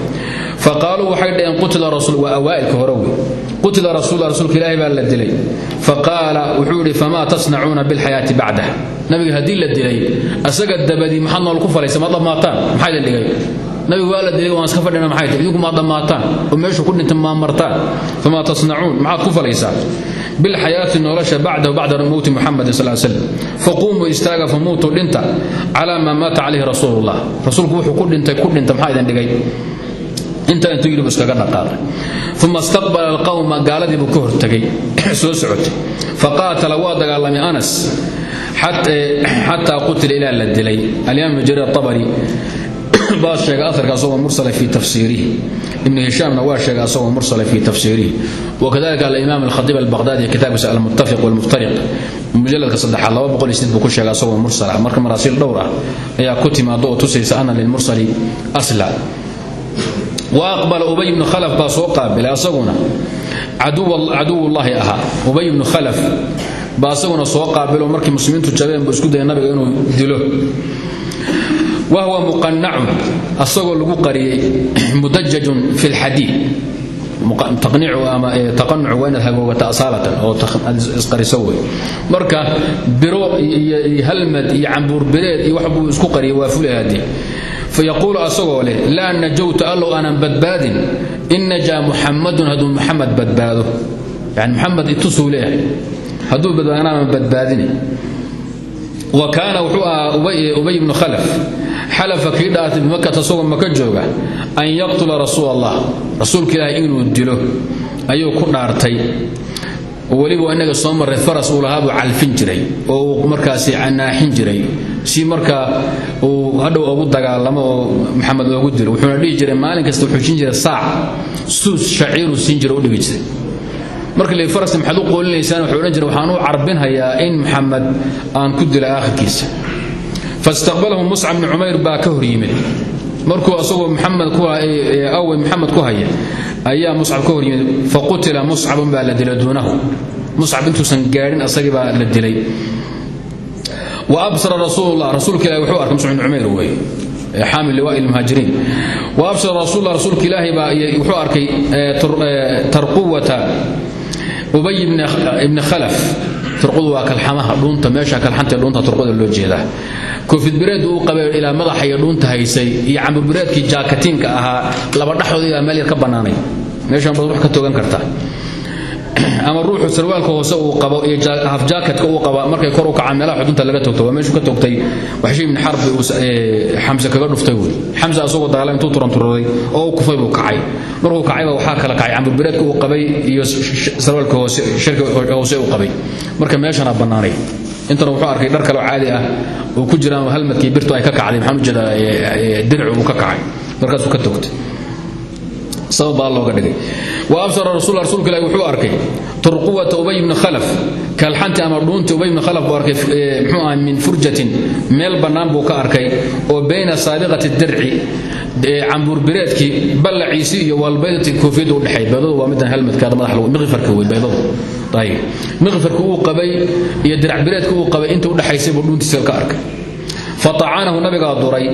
faqaaluu waxay dhaheen qutila rasuul waa awaa'ilka hore qutila rasuul rasuulka ilaahi baa la dilay. Faqaala wuxuu yidhi famaa tasnacuuna bilxayaati bacdah? Nabiga haddii la dilay asaga dabadii maxaad nool ku falaysa ma dhammaataan? Maxaa idin dhigay? Nabigu waa la dilay waan iska fadhina maxay tahay? Idinku maa dhammaataan? Oo meeshu ku dhinta maa martaan? Famaa tasnacuun maxaad ku falaysaa bilxayaati nolosha bacdahu bacda mowti muxamedin sal slam faquumuu istaaga famuutuu dhinta calaa maa maata calayhi rasuulullah. Rasuulku wuxuu ku dhintay inta intuu yidhi buu iskaga dhaqaaqay. Uma istaqbala alqawma gaaladii buu ka hortegay soo socotay. Faqaatala waa dagaalamay anas xataa qutila ilaa la dilay. Alimaam ibnu jariir atabari baa sheegay aarka asagoo mursala fi tafsiirihi. Ibnu hishaamna waa sheegay asagoo mursala fi tafsiirihi. Wakadalika alimaam alkhatiib albaqhdadi kitaabkiisa almuttafiq walmuftariq. Mujaladka saddexaad laba boqol iyo siddeed buu ku sheegay asagoo mursala wa aqbala ubay ibnu khalaf baa soo qaabilay asaguna caduwullaahi ahaa ubay ibnu khalaf baa asaguna soo qaabilo markii muslimiintu jabeen buu isku dayay nabiga inuu dilo wahwa muqanacun asagoo lagu qariyey mudajajun fi lxadiid taqanucu waa inaad hagoogata asaalatan oo isqariso wey marka biro iyo halmad iyo cambuur bireed iyo wax isku qariyay waa fulahadii fayaquulu asagoo leh laa najowta allow aanan badbaadin in najaa muxamadun hadduu muxamed badbaado yani muxamed itusuu leeyahay hadduu badbaadana aanan badbaadin wa kaana wuxuu ahaa ubay ibnu khalaf xalafa kii dhaartay bimakata asagoo maka jooga an yaqtula rasuul allah rasuulka ilaahay inuu dilo ayuu ku dhaartay weliba inaga soo marray faras uu lahaa buu calfin jiray oo jiray si markaa uu hadhow ugu dagaalamo oo maxamed oogu dilo wuxuuna dhihi jiray maalin kasta wuxuu siin jiray saac. Suus shaciiruu siin jira u dhigi jiray. Marka la faras maxaad u qoolinaysaan wuxuu odhan jiray waxaan u carbinhayaa in maxamed aan ku dila aakhirkiisa fastaqbalahu muscab bni cumayr baa ka hor yimid. Markuu asagoo awey maxamed ku haya ayaa muscab ka hor yimid. Faqutila muscabun baa la dilay duunahu. Muscab intuusan gaadhin asagii baa la dilay wuxuu arkay tarquwata ubay ibni khalaf. Turqudu waa kalxamaha dhuunta meesha kalxanta dhuunta turquda loo jeedaa. Koofidbireed uu qabay ilaa madaxa iyo dhuunta haysay iyo camburbireedkii jaakatiinka ahaa laba dhaxoodii baa meel yar ka bannaanay. Meeshan baad wax ka toogan kartaa ama ruuxu sarwaalka hoose uu qabo iyo hafjaakatka uu qaba markay kor u kacaan meelaha xudunta laga togto waa meeshuu ka togtay waxshi ibn xarbi uu xamse kaga dhuftay wey xamse asagoo dagaala intuu turanturooday oo u kufay buu kacay. Markuu kacayba waxaa kala kacay camburbireedka uu qabay iyo sarwaalka hoose shirka hoose uu qabay. Marka meeshana bannaanay. Intana wuxuu arkay dhar kaleo caadi ah uu ku jiraan halmadkii birtu ay ka kacday maxaan u jeedaa uu ka kacay. Markaasuu ka togtay sabab baa looga dhigay. Wa absara rasul rasuulka ilahi wuxuu arkay turquwata ubay ibni khalaf. Kalxanti ama dhuunti ubay ibni khalaf buu arkay muxuu ahay min furjatin. Meel bannaan buu ka arkay oo bayna saabiqati dirci cambuurbireedkii ballaciisii iyo walbaydati koofiyadda u dhexay. Baydadu waa midan helmadkaada madax lagu miqfarka wey baydadu. Ayib miqfarka uu qabay iyo diracbireedka uu qabay inta u dhexaysay buu dhuuntiisa ka arkay faacanahu nabigaa duray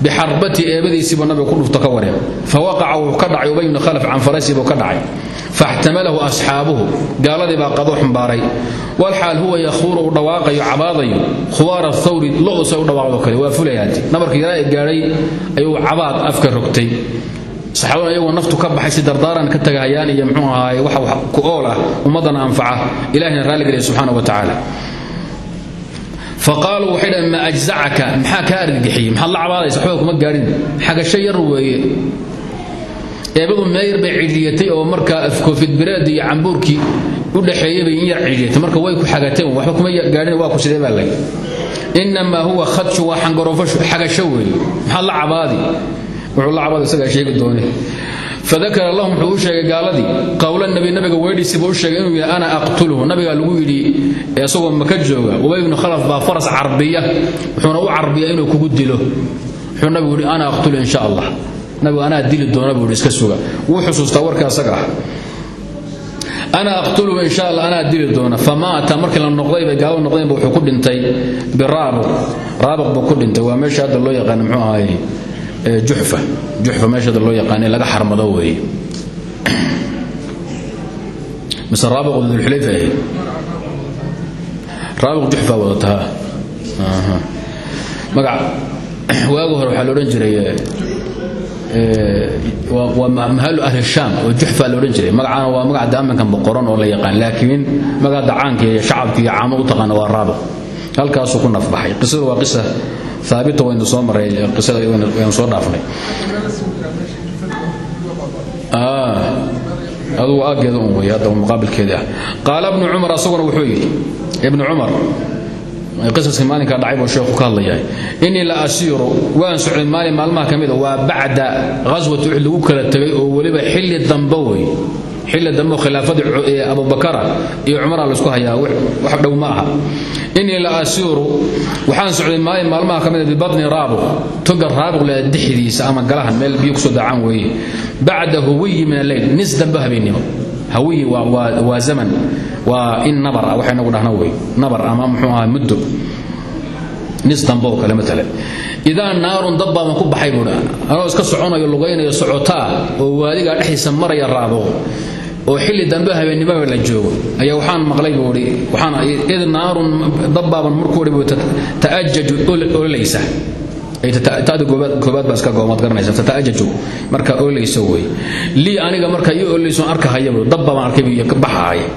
bixarbati eebadiisiibuu nabiga ku dhufto ka wareen fawaqaca wuu ka dhacay ubay khalaf can farasiibuu ka dhacay. faxtamalahu asxaabuhu gaaladii baa qado xumbaaray walxaal huwa yakhuuru uu dhawaaqayo cabaadayo khuwaara thawri lo'usa u dhawaaqdo kale waa fulayaati. nabarkii yaraa ee ayuu cabaad afka rogtay. saxaabada iyagoo naftu ka baxay si dardaaran ka tagahayaan iyo mxuu ahaaye waxa ku ool ah ummaddana anfaca. ilahina raalligeliya subxaana wa tacaala faqaaluu waxay dhaheen maa ajzacaka maxaa kaa argagixiyey maxaad la cabaadaysa? Waxba kuma gaadhin xagasho yar weeye? Eebadu meel yar bay cidhiyatay oo markaa koofidbireed iyo cambuurkii u dhaxeeyey in yar cidhiyatay marka way ku xagateen waxba kuma gaadhin waa ku sidee baa lay inamaa huwa khadshu waa xangaroofo xagasho weeye. Maxaad la cabaadi? Wuxuu la cabaada isagaa sheegi doone fadakara lahum wuxuu u sheegay gaaladii. qowla nabi nabiga weydhiisiiba u sheegay inuu yahay ana aqtuluhu. Nabigaa lagu yidhi isagoo maka jooga. Ubay ibnu khalaf baa faras carbiya wuxuuna u carbiya inuu kugu dilo. Wuxuu nabigu yidhi ana aqtulu in sha allah. Nabigu anaa dili doona buu yidhi iska suga. Wuu xusuustaa warka asaga ah. Ana aqtuluhu in sha allah anaa dili doona famaata markii la noqday bay gaaladu noqdeenba wuxuu ku dhintay. Biraabiq raabiq buu ku dhintay. Waa juxfa. Juxfa meeshada loo yaqaan in laga xarmado weeye. Mise raabiq dulxulayfa ahayd raabiq juxfa wadataa magac waagi hore waxaa la odhan jiray waa mahalu ahli shaam oo juxfa la odhan jiray. Magacaana waa magac daamankan boqoran oo la yaqaan laakiin magaca dacaanka iyo shacabka iyo u taqaana waa raabiq. Halkaasuu ku nafbaxay qisadu waa qisa aabita waynu soo maray qisada waynu soo dhaafnay. Adugu aaggeeda un wey hadda muqaabilkeedii ah. Qaala ibnu cumar wuxuu yidhi ibnu cumar qisaskii maalinkaa dhacay buu sheekhu ka hadlayahay innii la asiiru waan socday maalin maalmaha ka mid a waa bacda ghaswati uxud lagu kala tegay oo weliba xilli dambe xilli dambe khilaafadii abubakara iyo cumara la isku hayaa wax dhow ma aha. Innii la asiiru waxaan socday maalin maalmaha ka mid a bibatni raabuq toga raabuq le dixdiisa ama galahan meel biyo ku soo dacaan weeye. Bacda huwiyi min alleyl nis dambe habeennimo hawiyi waa zaman waa in nabar ah waxay nagu dhahna nabar ama muxuu ahaa muddo. Idaa naarun dab baaban ku baxay buudha anoo iska soconayo lugaynayo socotaa oo waadigaa dhexdiisa maraya raabuq oo xilli dambe habeennimaba la joogo. Ayaa waxaan maqlay buuhi waxaan id naarun dabbaaban markuu dhi ta'ajaju ololaysa tada koobaad baa iska goomaad garanaysa tata'ajaju marka ololaysa wey. Lii aniga marka ii ololayso arkahaya buu dabbaaban arkay iyo baxaaya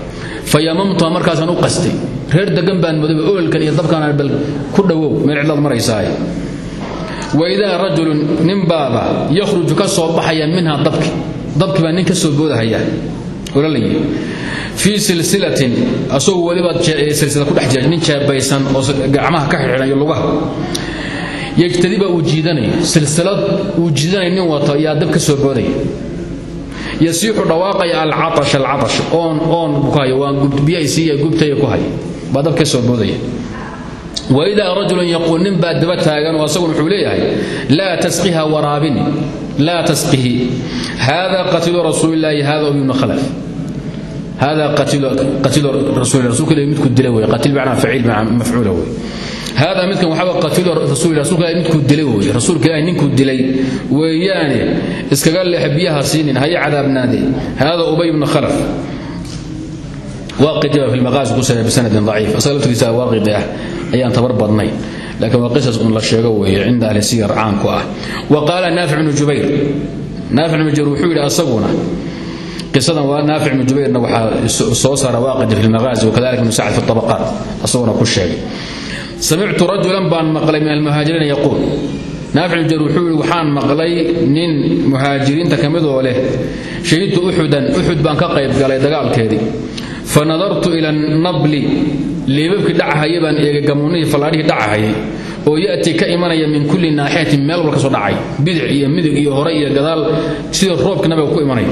fayamamtuha markaasaan u qastay. Reer degan baan mudaba ololkan iyo dabkaan bal ku dhowow meel cidlaad maraysaay waidaa rajulun nin baaba yakhruju ka baxaya minha dabki. Dabki baa nin soo boodahaya fii silsilatin asagoo weliba silsila ku dhex nin jeebaysan oo gacmaha ka xidhan iyo lugaha. Yajtadiba uu jiidanaya silsilad uu jiidanaya nin wato ayaa dab ka soo boodaya yasiixu dhawaaqaya alcatash alcatash. Oon oon buu ku haya waan biyahay siiya gubtaya ku haya baa ka soo boodaya waidaa rajulun yaquul nin baa daba taagan oo asaguna wuxuu leeyahay laa tasqiha waraabini laa tasqihi hada qatilu rasuulillaahi hada ubnu khalaf hada qatilu rasuul rasuulka ilahi midku dila wey qatil macnaa faciil mafcuula wey hada midkan waxaa qatilu rasuul rasuulka ilahi midkuu dilay wey rasuulka ilahi ninkuu dilay weeyaane iskaga leex biyaha siinin haya cadaabnaade hada ubay ibnu khalaf waaqidi fi lmaqaasi ku sareeya bisanadin daciif asaga laftigiisa waaqidi ah ayaan tabar badnay laakiin waa qisas un la sheego weeye cinda ahli siyar caanku ah. Wa qaala naafic bnu jubayr. Naafic bnu jubayr wuxuu yidhi asaguna qisadan waa naafic bnu jubayrna waxaa soo saara waaqidi fi lmaqaasi wakadalika ibnu sacd fi tabaqaat asaguna ku sheegay. Samictu rajulan baan maqlay min almuhaajiriina yaquul. Naafic bnu jubayr wuxuu yidhi waxaan maqlay nin muhaajiriinta ka ila nabli leebabkii dhacahaya baan eegay gamuunihii fallaadhihii dhacahayay oo ya'tii ka imanaya min kulli naaxiyatin meel ka soo dhacay bidic iyo midig iyo hore iyo gadaal sidii roobka nabiga ku imanaya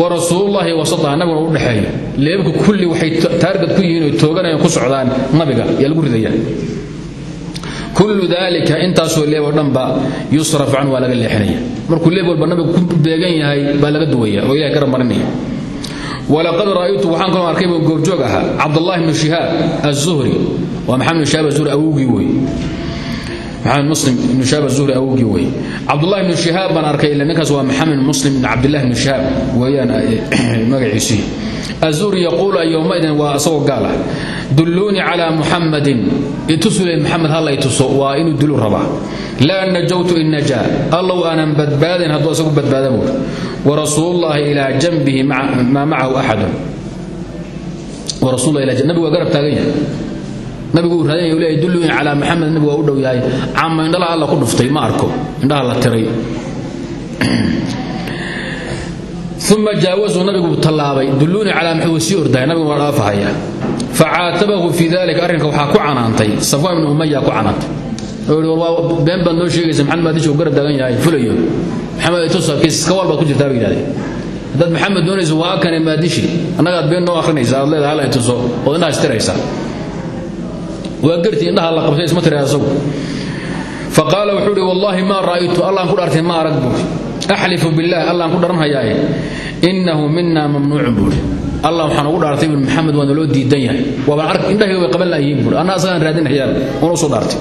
wa rasuulullaahi wasataha nabiguna u dhexeeyo. Leebabku kulli waxay taargad ku yihiin oo tooganayaan ku socdaan nabiga yaa lagu ridaya kullu dalika intaasoo leeb oo dhanba yusraf can waa laga leexinaya. Markuu leeb walba nabiga ku beegan yahay baa laga duwaya oo ilahay garab marinaya walaqad ra'aytu waxaan kaloo arkay buu goobjoog ahaa cabdullahi bnu shihaab azuhri waa maxamed awowgii wey maxamed muslim ibnu shihaab azuhri awowgii wey cabdullahi bnu shihaab baan arkay ila ninkaas waa maxamed muslim ibn cabdillahi bnu shihaab weeyaan magaciisii azuhri yaquulu yowmaidin waa asagoo gaal ah. Dulluunii calaa muxammadin itusule maxamed halla i tuso waa inuu dulu rabaa laa najawtu in najaa. Allow aanan badbaadin hadduu asagu badbaada buur warasuulullaahi ilaa janbihi maa macahu axadun. Nabigu waa garab taagan yahay. Nabigu uu raadan yahay leeyahay dulluuni calaa nabigu u dhow yahay. Cama indhaha alla ku dhuftay ma arko. Indhaha la tiray uma jaawasuu nabigu tallaabay dulluuni calaa maxamed sii ordaya nabiguna waa dhaafahaya facaatabahu fii dalika arrinka waxaa ku canaantay safwaan ibnu umaya ku canaantay been baad noo sheegaysa maxamed maadish uu garab taagan yahay fulayo maxamed itusa kiiska wal baad ku jirtaa bay yidhahdeen haddaad maxamed doonayso waa kane maadishi annagaad been noo akhrinaysa aad leedahay hala ituso ood indhaha istiraysaa waa gartii indhaha la qabtay isma tiray asagu buuri axlifu billaah allaan ku dharanhayaaye innahu mina mamnuucun buuri allah waxaan ugu dhaartay buuri maxamed waa naloo diidan yahay waabaan ark indhahayga way qaban laayihiin buuri anna asagaan raadinayaan waan u soo dhaartay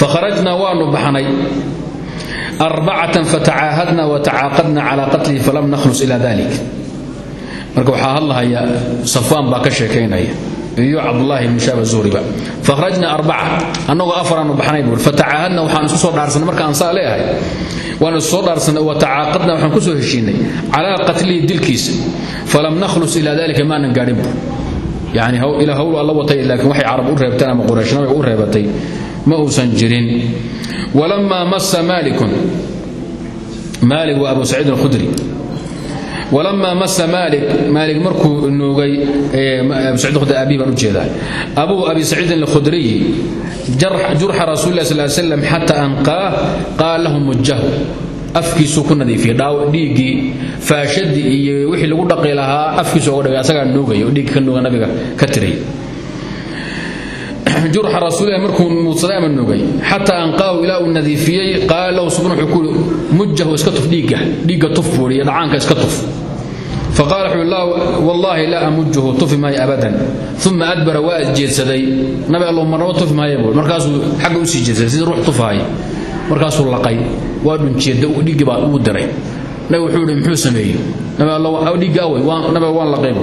fakharajnaa waanu baxnay arbacatan fatacaahadna watacaaqadna calaa qatlihi falam nakhlus ila dalik marka waxaa hadlahaya safwaan baa ka sheekaynaya iyo cabdulahi ibnu shaab zuhriba fakhrajna arbaca annagoo afaraanu baxnay buuri fatacaahadna waxaan isku soo dhaarsanay markaan saa leeyahay. Waan isu soo dhaarsanay watacaaqadna waxaan ku soo heshiinay. Calaa qatlihi dilkiisa falam nakhlus ila dalika maanan gaadhin buur yani ilaa hawl alla watay laakiin waxay carab u reebteen ama quraysh nabiga u reebatay. Ma uusan jirin. Walamaa masa maalikun. Maalik waa abu saciid alkhudri walamaa masa maalik maalik markuu nuugay abu sacid khudri abi baan u jeedaa abuu abi saciidin alkhudriyi jurxa rasuuli sal slam xata anqaah qaal lahu mujahu afkiisuu ku nadiifiyey dhaaw dhiiggii faashadii iyo wixii lagu dhaqi lahaa afkiisu oga dhigay asagaa nuugaya oo dhiiggi ka nuuga nabiga ka tiray jurxa rasuulilah markuu muudsaday ama nugay xataa anqaahu ilaa uu nadiifiyey qaala lahu subna wuxuu kuui mujahu iska tuf dhiigga dhiigga tuf buuri iyo dhacaanka iska tuf. Faqaala wuxuu wallaahi laa amujuhu tufi maayo abadan. Uma adbara waa jeedsaday. Nabi allow marnaba tufi maayo buuri markaasuu xagga u sii jeedsaday sidii ruux tufahay markaasuu laqay waa dhunjeeda dhiiggii baa uu diray nabi wuxuu ihi muxuu sameeyey? Nabi allow dhiigga waan laqay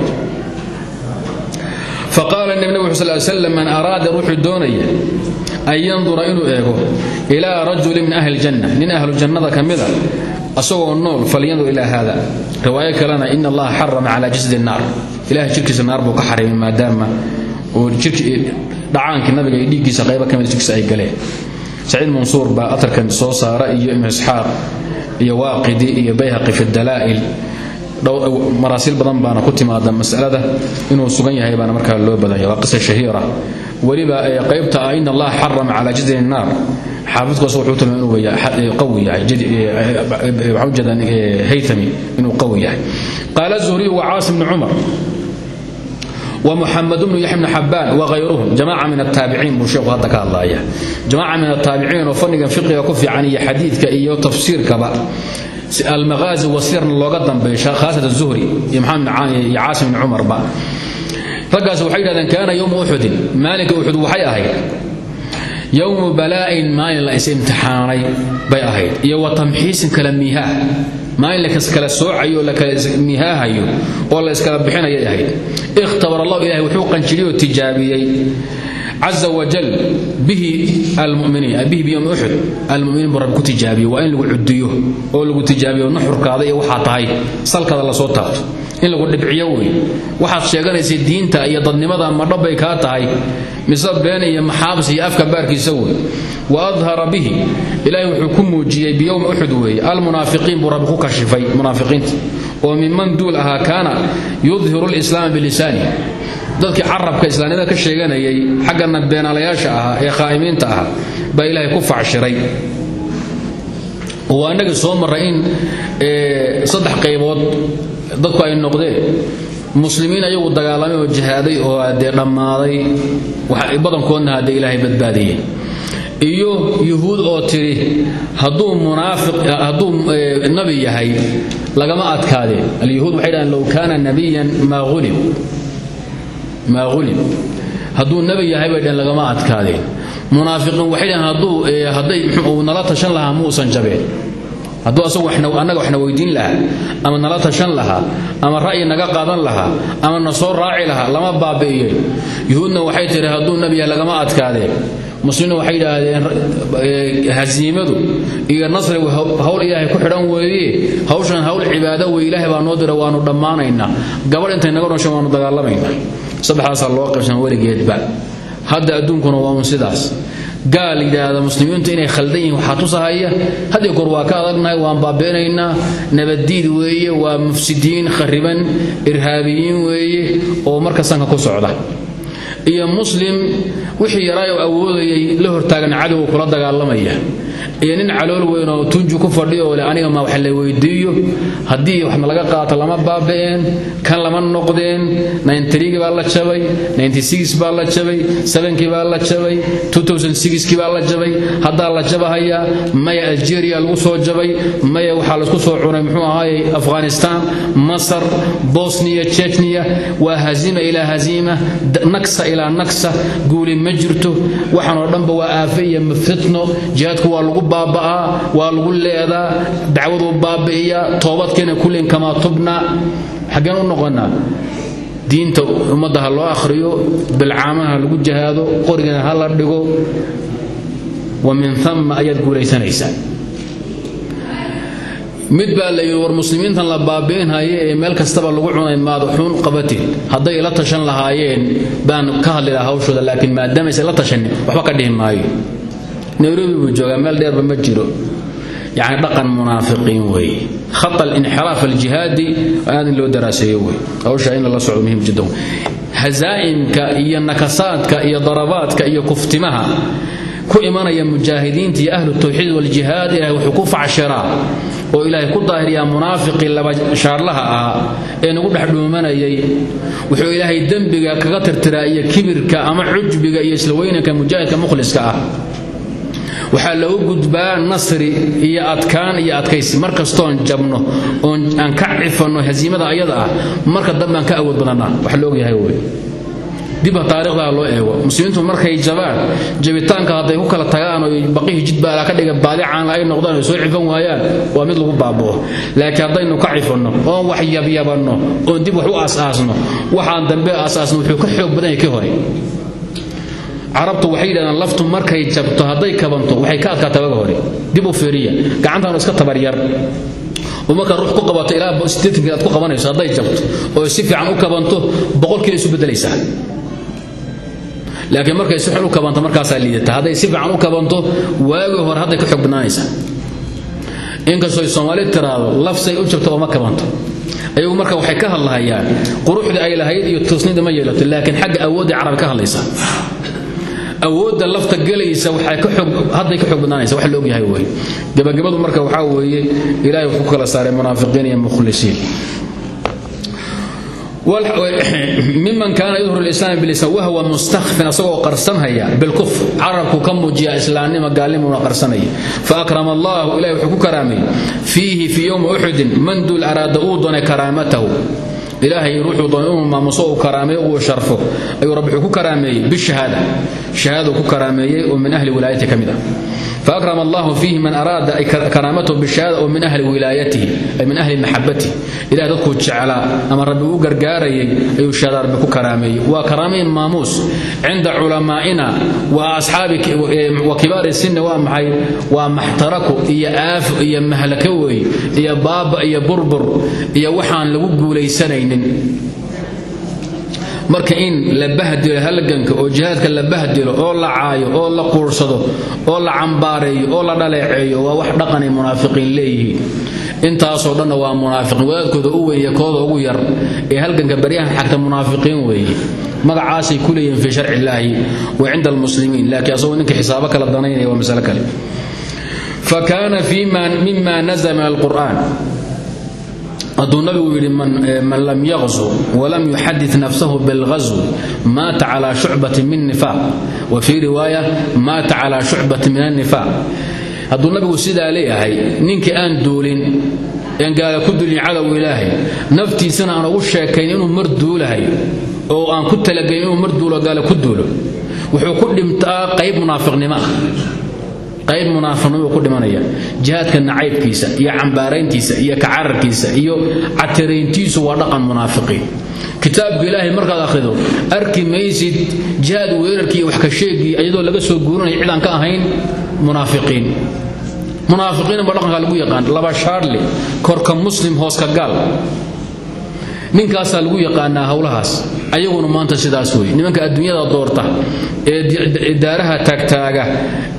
faqaala nabig wxu sal slam man araada ruuxuu doonaya an yandura inuu eego ilaa rajuli min ahli ljanna nin ahlu jannada ka mida asagoo nool falyandur ilaa hada riwaayo kalena in allaha xarama calaa jasadi naar. Ilahay jirkiisa naar buu ka xarimay maadaama oo dhacaankii nabiga iyo dhiiggiisa qayba ka mida jirkiisa ay galeen. Saciid mansuur baa atarkan soo saara iyo ibnu isxaaq iyo waaqidi iyo bayhaqi fi dalaa'il Eh, maraasil badan baana ku timaada masalada inuu sugan yahay baana markaa loo badaya waa qisa shahiira. Weliba eh, qaybta ah, in allah xarama cala jadri naar. Xaafidkuas wuxuu tilmaam inuu eh, qawi yahay. Waxaa ujeedaan haytami inuu qawi yahay. Qaala zuhriyu wa caasim bni cumar muxamd bnu yax bn xabaan wayruhum jamaca min ataabiciin buu sheeku hadda ka hadlaya jamaca min ataabiciin oo fanigan fiqiga ku fiican iyo xadiidka iyo tafsiirkaba almaaasi wasirna looga dambeeyo haasata zuhri iyo maxamed bin caani iyo caasim bin cumarba. Raggaas waxay yidhahdeen kaana yowma uxudin maalinka uxud waxay ahayd. Yowmu balaa'in maalin la is imtixaanay bay ahayd. Iyo wa tamxiisin kala miihaah. Maalin lakala soocayo lakala miihaahayo oo la iskala bixinayay ahayd. Ikhtabar allahu ilahay wuxuu caza wajal bihi almuminiin bihi biyowmi uxud almuminiin buu rabbi ku tijaabiyo. Waa in lagu cudiyo oo lagu tijaabiyo nuxurkaada iyo waxaa tahay. Salkada la soo taabto in lagu dhibciyo wey. Waxaad sheeganaysay diinta iyo dadnimada ma dhabbay kaa tahay. Mise been iyo maxaabs afka baarkiisa wey. Wa adhara bihi ilaahay wuxuu ku muujiyey biyowmi uxud weeye almunaafiqiin buu rabbi ku kashifay munaafiqiinta. Oo minman duul ahaa kaana yudhiru lislaama bilisaani dadkii carabka islaamnimada ka sheeganayay xaggana beenaalayaasha ahaa ee khaa'imiinta ahaa baa ilaahay ku facshiray waa annagii soo marray in saddex qaybood dadku ay noqdeen. Muslimiin ayagu dagaalamay oo jihaaday oo dee dhammaaday. Badankoodna haddee ilaahay badbaadiyeen iyo yuhuud oo tidhi hadduu munaafiq hadduu nabi yahay lagama adkaadeen alyahuud waxay dhahaan low kaana nabiyan maa ulib maa ulib hadduu nebi yahay bay dhaheen lagama adkaadeen. Munaafiqiin waxay dhahaan hadduu hadday uu nala tashan lahaa muusan jabeen. Hadduu asagu annaga waxna weydiin lahaa ama nala tashan lahaa ama ra'yi naga qaadan lahaa ama na soo raaci lahaa lama baabi'iyeen yuhuudna waxay tihi hadduu nebi yahay lagama adkaadeen muslimiinna waxay yidhaahdeen hasiimadu iyo nasrigu hawl ilaahay ku xidhan weeye. Hawshan hawl cibaado wey ilaahay baa noo dira waanu dhammaanaynaa gabadh intay naga dhasho waanu dagaalamaynaa saddexdaasaa loo qaybsama weligeedba. Hadda adduunkuna waa un sidaas. Gaal yidhaahda muslimiintu inay khaldan yihiin waxaa tusahaya haddii kor waa ka adagnahay waan baabeenaynaa. Nabaddiid weeye waa mufsidiin khariban irhaabiyiin weeye oo marka sanka ku socda iyo muslim wixii yaraayo awoodayay la hortaagan cadowga kula dagaalamaya iyo nin calool weyn oo tunju ku fadhiyo le aniga ma wax la weydiiyo. Haddii waxna laga qaato lama baaba'een kan lama noqdeen. nintrigii baa la jabay ninty-six baa la jabay sevenkii baa la jabay two thousand sixkii baa la jabay. Haddaa la jabahayaa maya algeria lagu soo jabay maya waxaa la isku soo cunay muxuu ahaayey afghanistan masar bosniya chechniya waa haziima ilaa haziima naksa ilaa naksa guuli ma waxaan oo dhanba waa aafe iyo fitno. Jihaadku waa lagu baaba'aa waa lagu leedaa dacwaduu baabi'iyaa toobadkeena kulliin kamaa tubna. Xaggeen u noqonnaa diinta ummadda ha loo akhriyo bilcaamaha lagu jihaado qorigana ha la dhigo wa min ama ayaad guulaysanaysaa. Mid baa la yidhi war muslimiintan la baabi'inhaye ee meel kastaba lagu cunay maad xuun qabatid hadday ila tashan lahaayeen baan ka hadli hawshooda laakiin maadaamaysa la tashanin waxba ka dhihi nairobi buu joogaa meel dheerba ma jiro. Yacni dhaqan munaafiqiin weeye khata alinxiraaf aljihaadi aad in loo daraaseeyo wey. Hawsha in lala socdo muhiim jiddan hazaa'imka iyo nakasaadka iyo darabaadka iyo kuftimaha ku imanaya mujaahidiinta iyo ahlu tawxiid waljihaad ilahay wuxuu ku facshiraa oo ilaahay ku daahiriyaa munaafiqii laba shaarlaha ahaa ee nagu dhex dhuumanayay. Wuxuu ilaahay dembiga kaga tirtiraa iyo kibirka ama cujbiga iyo isla weynanka mujaahidka mukhliska ah waxaa lagu gudbaa nasri iyo adkaan iyo adkaysi. Mar kastoon jabno oon aan ka cifanno hasiimada ayada ah marka dambe aan ka awood badannaa. Wax la ogyahay wey dibha taarikhdaa loo eego. Muslimiintu markay jabaan jabitaanka hadday ku kala tagaan oo baqihii jidbaala ka dhiga baadi caanla ay noqdaan oo soo cifan waayaan waa mid lagu baaboo. Laakiin haddaynu ka cifanno oon wax yabyabanno oon dib wax u asaasno waxaan dambe asaasno wuxuu ka xoog badan yahay kii hore carabtu waxay yidhahdaan laftu markay jabto hadday kabanto waxay ka adkaa tabaga hore. Dib u fiiriya. Gacantaanu iska tabaryar oo markaa ruux ku qabato ilaa sideetankeed aad ku qabanayso hadday jabto oo si fiican u kabanto boqolkiina isu beddelaysaa laakiin markay si xun u kabanto markaasaa liidata. Hadday si fiican u kabanto waagii hore hadday ka xoog badnaanaysaa inkastoo ay soomaali tiraado lafsay u jabto ooma kabanto. Ayagu marka waxay ka hadlahayaan quruxdii ay lahayd iyo toosnida ma yeelato laakiin xagga awoodda carabi ka hadlaysa awoodda lafta gelaysa hadday ka xoog badnaanaysa wax la og yahay wey gabagabadu marka waxaa weeye ilaahay wuxuu kala saaray munaafiqiin iyo mukhlisiin miman kaana yudhur lislaam bilisan wahwa mustakfin asagoo qarsanhaya bilkufr. Carabku ka muujiya islaamnima gaalnimuna qarsanaya. Faakrama allahu ilahi wuxuu ku karaamay fiihi fii yowmi man duul araada uu doonay ilaahay ruuxuu doonay inuu maamuso uu karaameeyo uu sharfo. Ayuu rabbi ku karaameeyey bishahaada. Shahaaduu ku karaameeyey oo min ahli wilaayati ka mid ah faakram allahu fiihi man araada karaamatahu bishahaada oo min ahli wilaayatihi ay min ahli maxabatihi ilahay dadkuu jeclaa ama rabbi u gargaarayay ayuu shahaada rabbi ku karaameeyey waa karaamayn maamuus cinda culamaa'ina wa asxaabi wa kibaari sinni waa maxay waa maxtaraku iyo aafo iyo mahlaka weeye marka in la bahdilo halganka oo jihaadka la bahdilo oo la caayo oo la quursado oo la cambaareeyo oo la dhaleeceeyo waa wax dhaqanay munaafiqiin leeyihiin. Intaasoo dhanna waa munaafiqiin. Wadaadkooda u weyn kooda ugu yar ee halganka baryahan xagta munaafiqiin weeye. Magacaasay ku leeyihiin fii sharci illaahi wa cinda almuslimiin. Laakiin asagoo ninka xisaabo kala danaynaya waa masale kale. Fa kaana mima nazla min alqur'aan hadduu nabigu yidhi man lam yaqzu walam yuxadid nafsahu bilghazwi maata calaa shucbati min nifaaq wa fii riwaaya maata calaa shucbati min annifaaq hadduu nabigu sidaa leeyahay ninkii aan duulin een gaala ku dulin cadow ilaahay naftiisana aan ugu sheekayn inuu mar duulahay oo aan ku talagelin inuu mar duulo gaala ku duulo wuxuu ku dhimtaa qayb munaafiqnimo ah qayb munaafiqnimo ku dhimanaya. Jihaadka nacaybkiisa iyo cambaarayntiisa iyo kacararkiisa iyo catirayntiisu waa dhaqan munaafiqiin. Kitaabka ilaahay markaad akhrido arki maysid jihaad weerarkii iyo wax ka sheegii iyadoo laga soo guurinaya cid aan ka ahayn munaafiqiin. Munaafiqiin ba dhaqanka lagu yaqaan laba shaarli korka muslim hooska gaal ninkaasaa lagu yaqaanaa howlahaas ayaguna maanta sidaas wey nimanka adduunyada doorta ee daaraha taagtaaga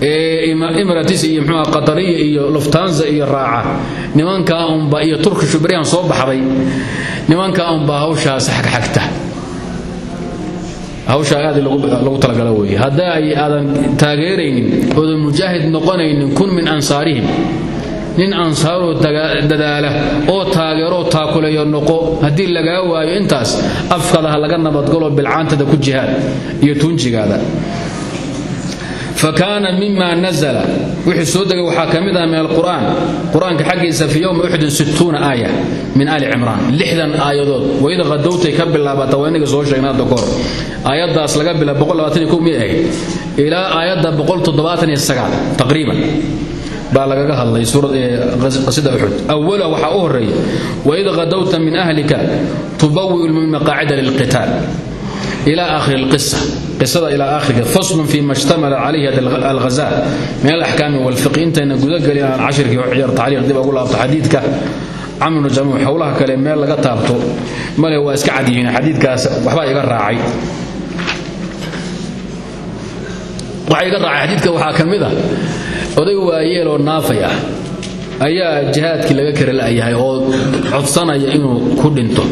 ee imaratis iyo mxua qatariya iyo luftanza iyo raaca nimankaa unba iyo turkishu beryahan soo baxday nimankaa unbaa hawshaas xagxagta hawshaa aad lagu talagala weeye. Hadda ay aadan taageeraynin oodan mujaahid noqonaynin kun min ansaarihim nin ansaaroo dadaala oo taageeroo taakuleeyo noqo. Haddii lagaa waayo intaas afkada ha laga nabadgalo bilcaantada ku jihaad iyo tuunjigaada. Fa kaana mima nazla wixii soo degay waxaa ka mid ah min alqur'aan. Qur'aanka xaggiisa fi yowmi uxdin sittuuna aaya min ali cimraan. Lixdan aayadood. Waid qadowtay ka bilaabata waa inaga soo sheegnay hadda kahor aayaddaas laga bilaab mi ahayd. Ilaa aayadda taqriiban baa lagaga hadlay qasida uxud awala waxaa u horreeya waid qadowta min ahlika tubawi'u lmumin maqaacida lilqitaal. Ila akhiri lqisa qisada ilaa akhiriga faslun fi ma ishtamala calayhi alghazaa. Min alaxkaami walfiqi intayna gudagelin aan cashirkii ciyaar tacliiq dib ugu laabto xadiidka. Camru jamuuc howlaha kale meel laga taabto. Male waa iska cad yihiin xadiidkaas. Waxbaa iga raacay. Waxaa iga raacay xadiidka waxaa ka oday waayeel oo naafay ah. Ayaa jihaadkii laga kara la'yahay oo codsanaya inuu ku dhinto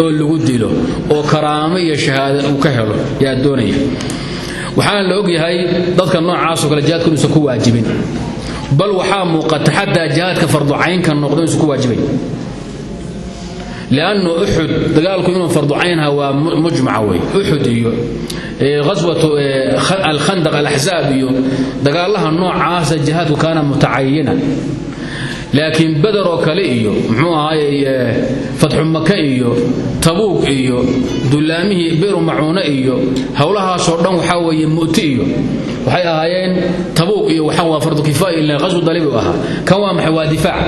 oo lagu dilo oo karaamo iyo shahaada uu ka helo yaa doonaya. Waxaana la ogyahay dadka noocaasoo kale jihaadku inuusan ku waajibin. Bal waxaa muuqata xataa jihaadka farducaynka noqdo inuusan ku waajibay liannu uxud dagaalku inuu farducaynha waa mujmaca wey uxud iyo aswatu alkhandaq alaxsaab iyo dagaalaha noocaasa jihaadku kaana mutacayina. Laakiin beder oo kale iyo muxuu ahaay fatxu maka iyo tabuug iyo dullaamihii biru macuune iyo howlahaasoo dhan waxaa weeye mu'ti iyo waxay ahaayeen tabuug iyo waxaan waa fardu kifaaya ila qaswu dalibi u kan waa maxay? Difaac.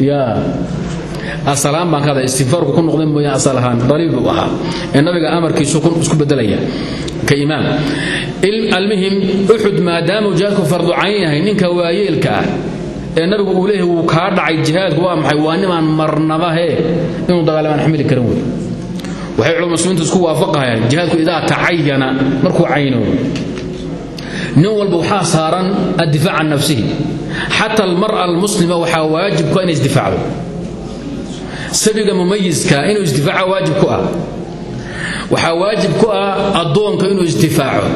Ya asalaan baan ka hadlay istinfaarku ku noqday mooyaan asal ahaan buu ahaa. Ee nabiga amarkiisu isku bedelaya ka imaam almuhim uxud maadaamuu jihaadku fardu cayn yahay ninka waayeelka ah ee nabigu uu leeyahay wuu kaa dhacay jihaadku waa maxay? Waa nimaan marnaba hee inuu dagaalamaan xamili karin wey waxay culama muslimiintu isku waafaqahayaan jihaadku idaa tacayana markuu caynoobo nin walba waxaa saaran addifaac can nafsihi. Xata almar'a almuslima waxaa waajib ku inay isdifaacdo sabiga mumayiska inuu isdifaaca waajib ku ah. Waxaa waajib ku ah addoonka inuu isdifaaco.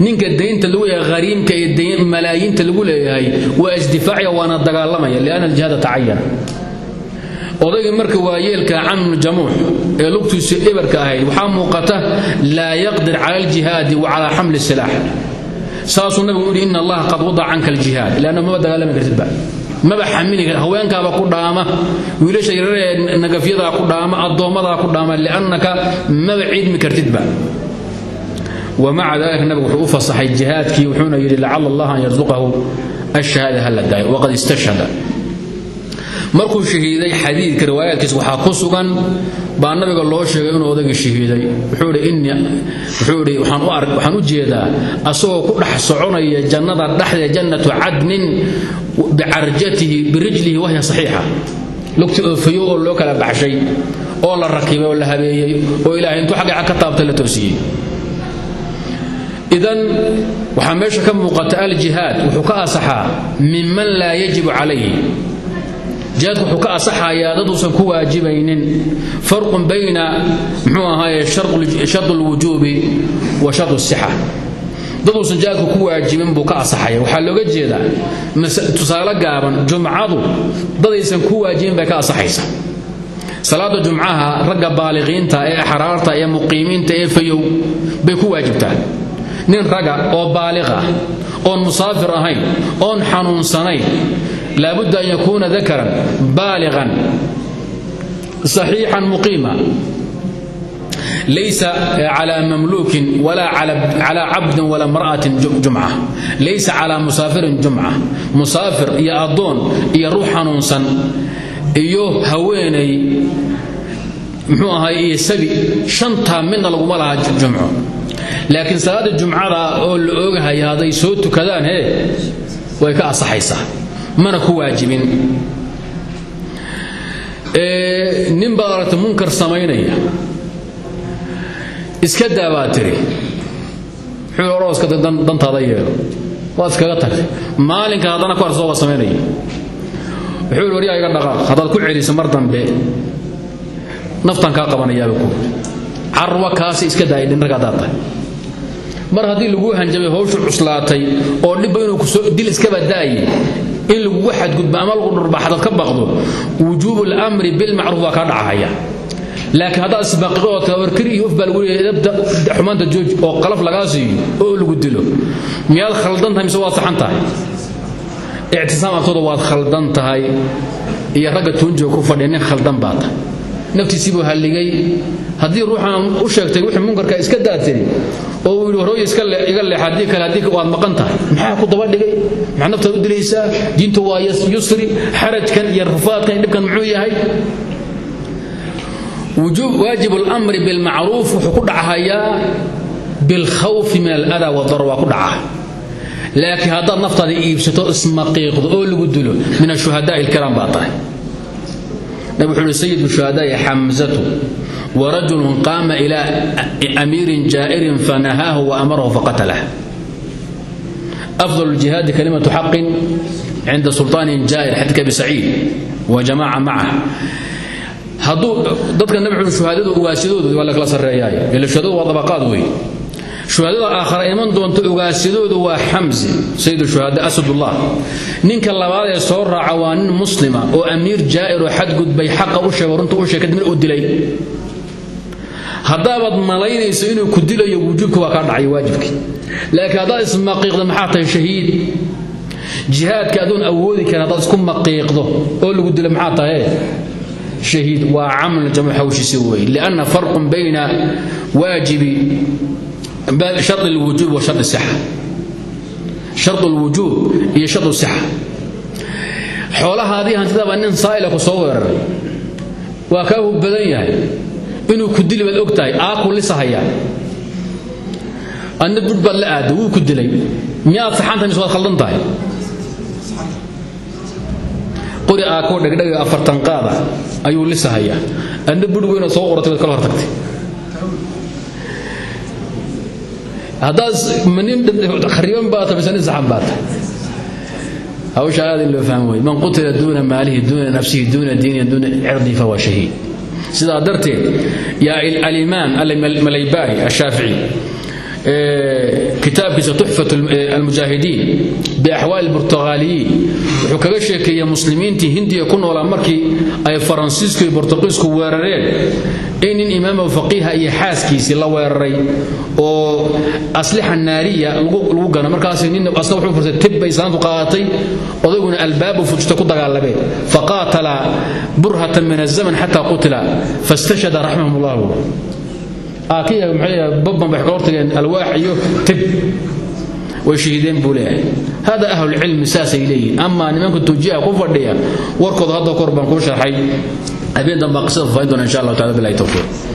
Ninka daynta lagu leeyahay hariimka ee malaayiinta lagu leeyahay waa isdifaacya waana dagaalamaya lianna aljihaada tacayana odaygii marka waayeelka camnu jamuux ee lugtiisu ebarka ahayd waxaa muuqata laa yaqdir cala aljihaadi wa xamli silaax. Saasuu nabigu yidhi ina allaha qad wadaca canka aljihaad. Leanna maba dagaalami kartidba maba xamili kar haweenkaaba ku dhaama wiilasha yararee nagafyadaa ku dhaama addoommadaa ku dhaama liannaka maba ciidmi kartidba. Wamaca dalika nabigu wuxuu u fasaxay jihaadkii wuxuuna yidhi lacala allaha an yarsuqahu ashahaada hala daayo waqad istashhada. Markuu shahiiday xadiidka riwaayaadkiisa waxaa ku sugan baa nabiga loo sheegay inuu odagii shahiiday. Wuxuu idhi waxaan u jeedaa asagoo ku dhex soconaya jannada dhexdeeda jannatu cadnin bicarjatihi birijlihi wahya saxiixa lugti oofayo oo loo kala baxshay oo la rakibay oo la habeeyey oo ilaahay intuu xagga xag ka taabtay la toosiyey idan waxaa meesha ka muuqata aljihaad wuxuu ka asaxaa minman laa yajibu calayhi jihaadku wuxuu ka asaxayaa dad uusan ku waajibaynin farqun bayna muxuu ahaaye shardu lwujuubi wa shardu sixa dad uusan jihaadku ku waajibin buu ka asaxaya waxaa looga jeedaa tusaale gaaban jumcadu dadaysan ku waajibin bay ka asaxaysa salaada jumcaha ragga baaliqiinta ee axraarta ee muqiimiinta ee fayow bay ku waajibtaa nin raga oo baaliq ah oon musaafir ahayn oon xanuunsanayn laabudda an yakuuna dakaran baaliqan saxiixan muqiima laysa cala mamluukin wala cala cabdin wala mar'atin jumca. Laysa cala musaafirin jumca. Musaafir iyo addoon iyo ruux xanuunsan iyo haweenay muxuu ahay iyo sabi shantaa midna laguma laha jumco. Laakiin salaada jumcada oo la oogahaya hadday soo tukadaan hee way ka asaxaysaa mana ku waajibin. Nin baad munkar samaynaya iska daa baa tiri. Wuxuu dantaada yeelo. Waad iskaga tagtay maalinka haddana ku arsoo waa samaynaya wuxuu yidhi waryaa iga dhaqaaq ku celiso mar dambe naftan kaa qabanayaaba ku. Carwa kaasi iska daaya dhinraga haddaad tahay. Mar haddii laguu hanjabay hawshu cuslaatay oo dhibba inuu ku soo dil iskaba daaye in lagugu xadgudbo ama lagu dhurbaxdad ka baqdo wujuubu lamri bilmacruuf baa kaa dhacahaya laakiin haddaad isbaqidood warkari iyo uf baa lagu edabta xumaanta jooji oo qalaf lagaa oo lagu dilo. Miyaad khaldan tahay mise waad saxan tahay? Ictisaam khaldan tahay. Iyo ragga tuunjiga ku fadhiya khaldan baa tahay. Naftiisii buu halligay ruuxaan u sheegtay wixii munkarka iska daatiri oo uu yidhi horooy iska iga leex haddii kale haddii waad maqan tahay. Maxaa ku daba dhigay? Maxaa naftaad u dilaysaa? Diintu waa yusri xarajkan iyo rafaadkan dhibkan muxuu yahay waajib اlamri bilmacruuf wuxuu ku dhacahayaa bilkhawfi min aladaa wadar waa ku dhaca laakiin haddaad naftaada iibsato ismaqiiqdo oo lagu dilo min ashuhadaai ilkiraam baa tahay. Nabig wuxuu uhi sayidu shuhadaai xamzatu warajulun qaama ilaa amiirin jaa'irin fanahaahu waamarahu faqatalah afdal ljihaadi kalimatu xaqin cinda sulطaanin jaa'ir xadka abi saciid wa jamaaca macah hadduu dadka nabi xuli shuhaadadu ugaasidoodu waa la kala sarreeyaay. Ila shuhadadu waa dabaqaad weeye shuhadada aakhara iman doonta ugaasidoodu waa xamsi sayidu shuhada asadullah. Ninka labaad ee soo raaca waa nin muslima oo amiir jaa'ir oo xadgudbay xaqa u sheego runta u sheeg kadibna uu dilay. Haddaabaad malaynayso inuu ku dilayo wujuubka waa kaa dhacay waajibkii laakiin haddaad ismaqiiqdo maxaa tahay shahiid? Jihaadka adoon awoodi karin haddaad isku maqiiqdo oo lagu dilo maxaa tahay shahiid waa camal jamxawshisi wey lana farqun bayna waajibi shar lwujuub wa shar sixa. Shar lwujuub iyo shar sixa. Xoolahaadii hantidaba nin saa'ila ku soo weeraray waa kaa hub badan yahay inuu ku dili baad og tahay aa ku lisahayaa adna budh baad la aada wuu ayuu lisahayaa adna budhweyna soo qoratay waad kala hortagtay. Haddaad nin khariban baa tahay mise saxan baa tahay. Hawsha aad in loo faham man qutila duuna maalihi duuna nafsihi duuna diinihi duuna cirdihi fahuwa shahiid. Sidaa darteed yaa alimaam almalaybaari ashaafici kitaabkiisa tuxfat almujaahidiin biaxwaali burtuqaaliyiin wuxuu kaga sheekeeyey muslimiintii hindiya ku noolaa markii ay faransiisku iyo bortuqiisku weerareen. In nin imaamo faqiiha iyo xaaskiisii la weeraray oo aslixa naariya lagu gano. Markaas nin asna wuxuu furtay tib bay islaamtu qaadatay odayguna albaabu fujta ku dagaalameen. Faqaatala burhatan min azaman xataa qutila hortageen alwaax iyo tib. Way shahiideen buu leeyahay. Hada ahlulcilmi saasay leeyihiin amaa nimanka tujiha ku fadhiya warkooda hadda kor baan sharxay. Habeen dambaa qisada insha allahu tacala bilahi tawfiiq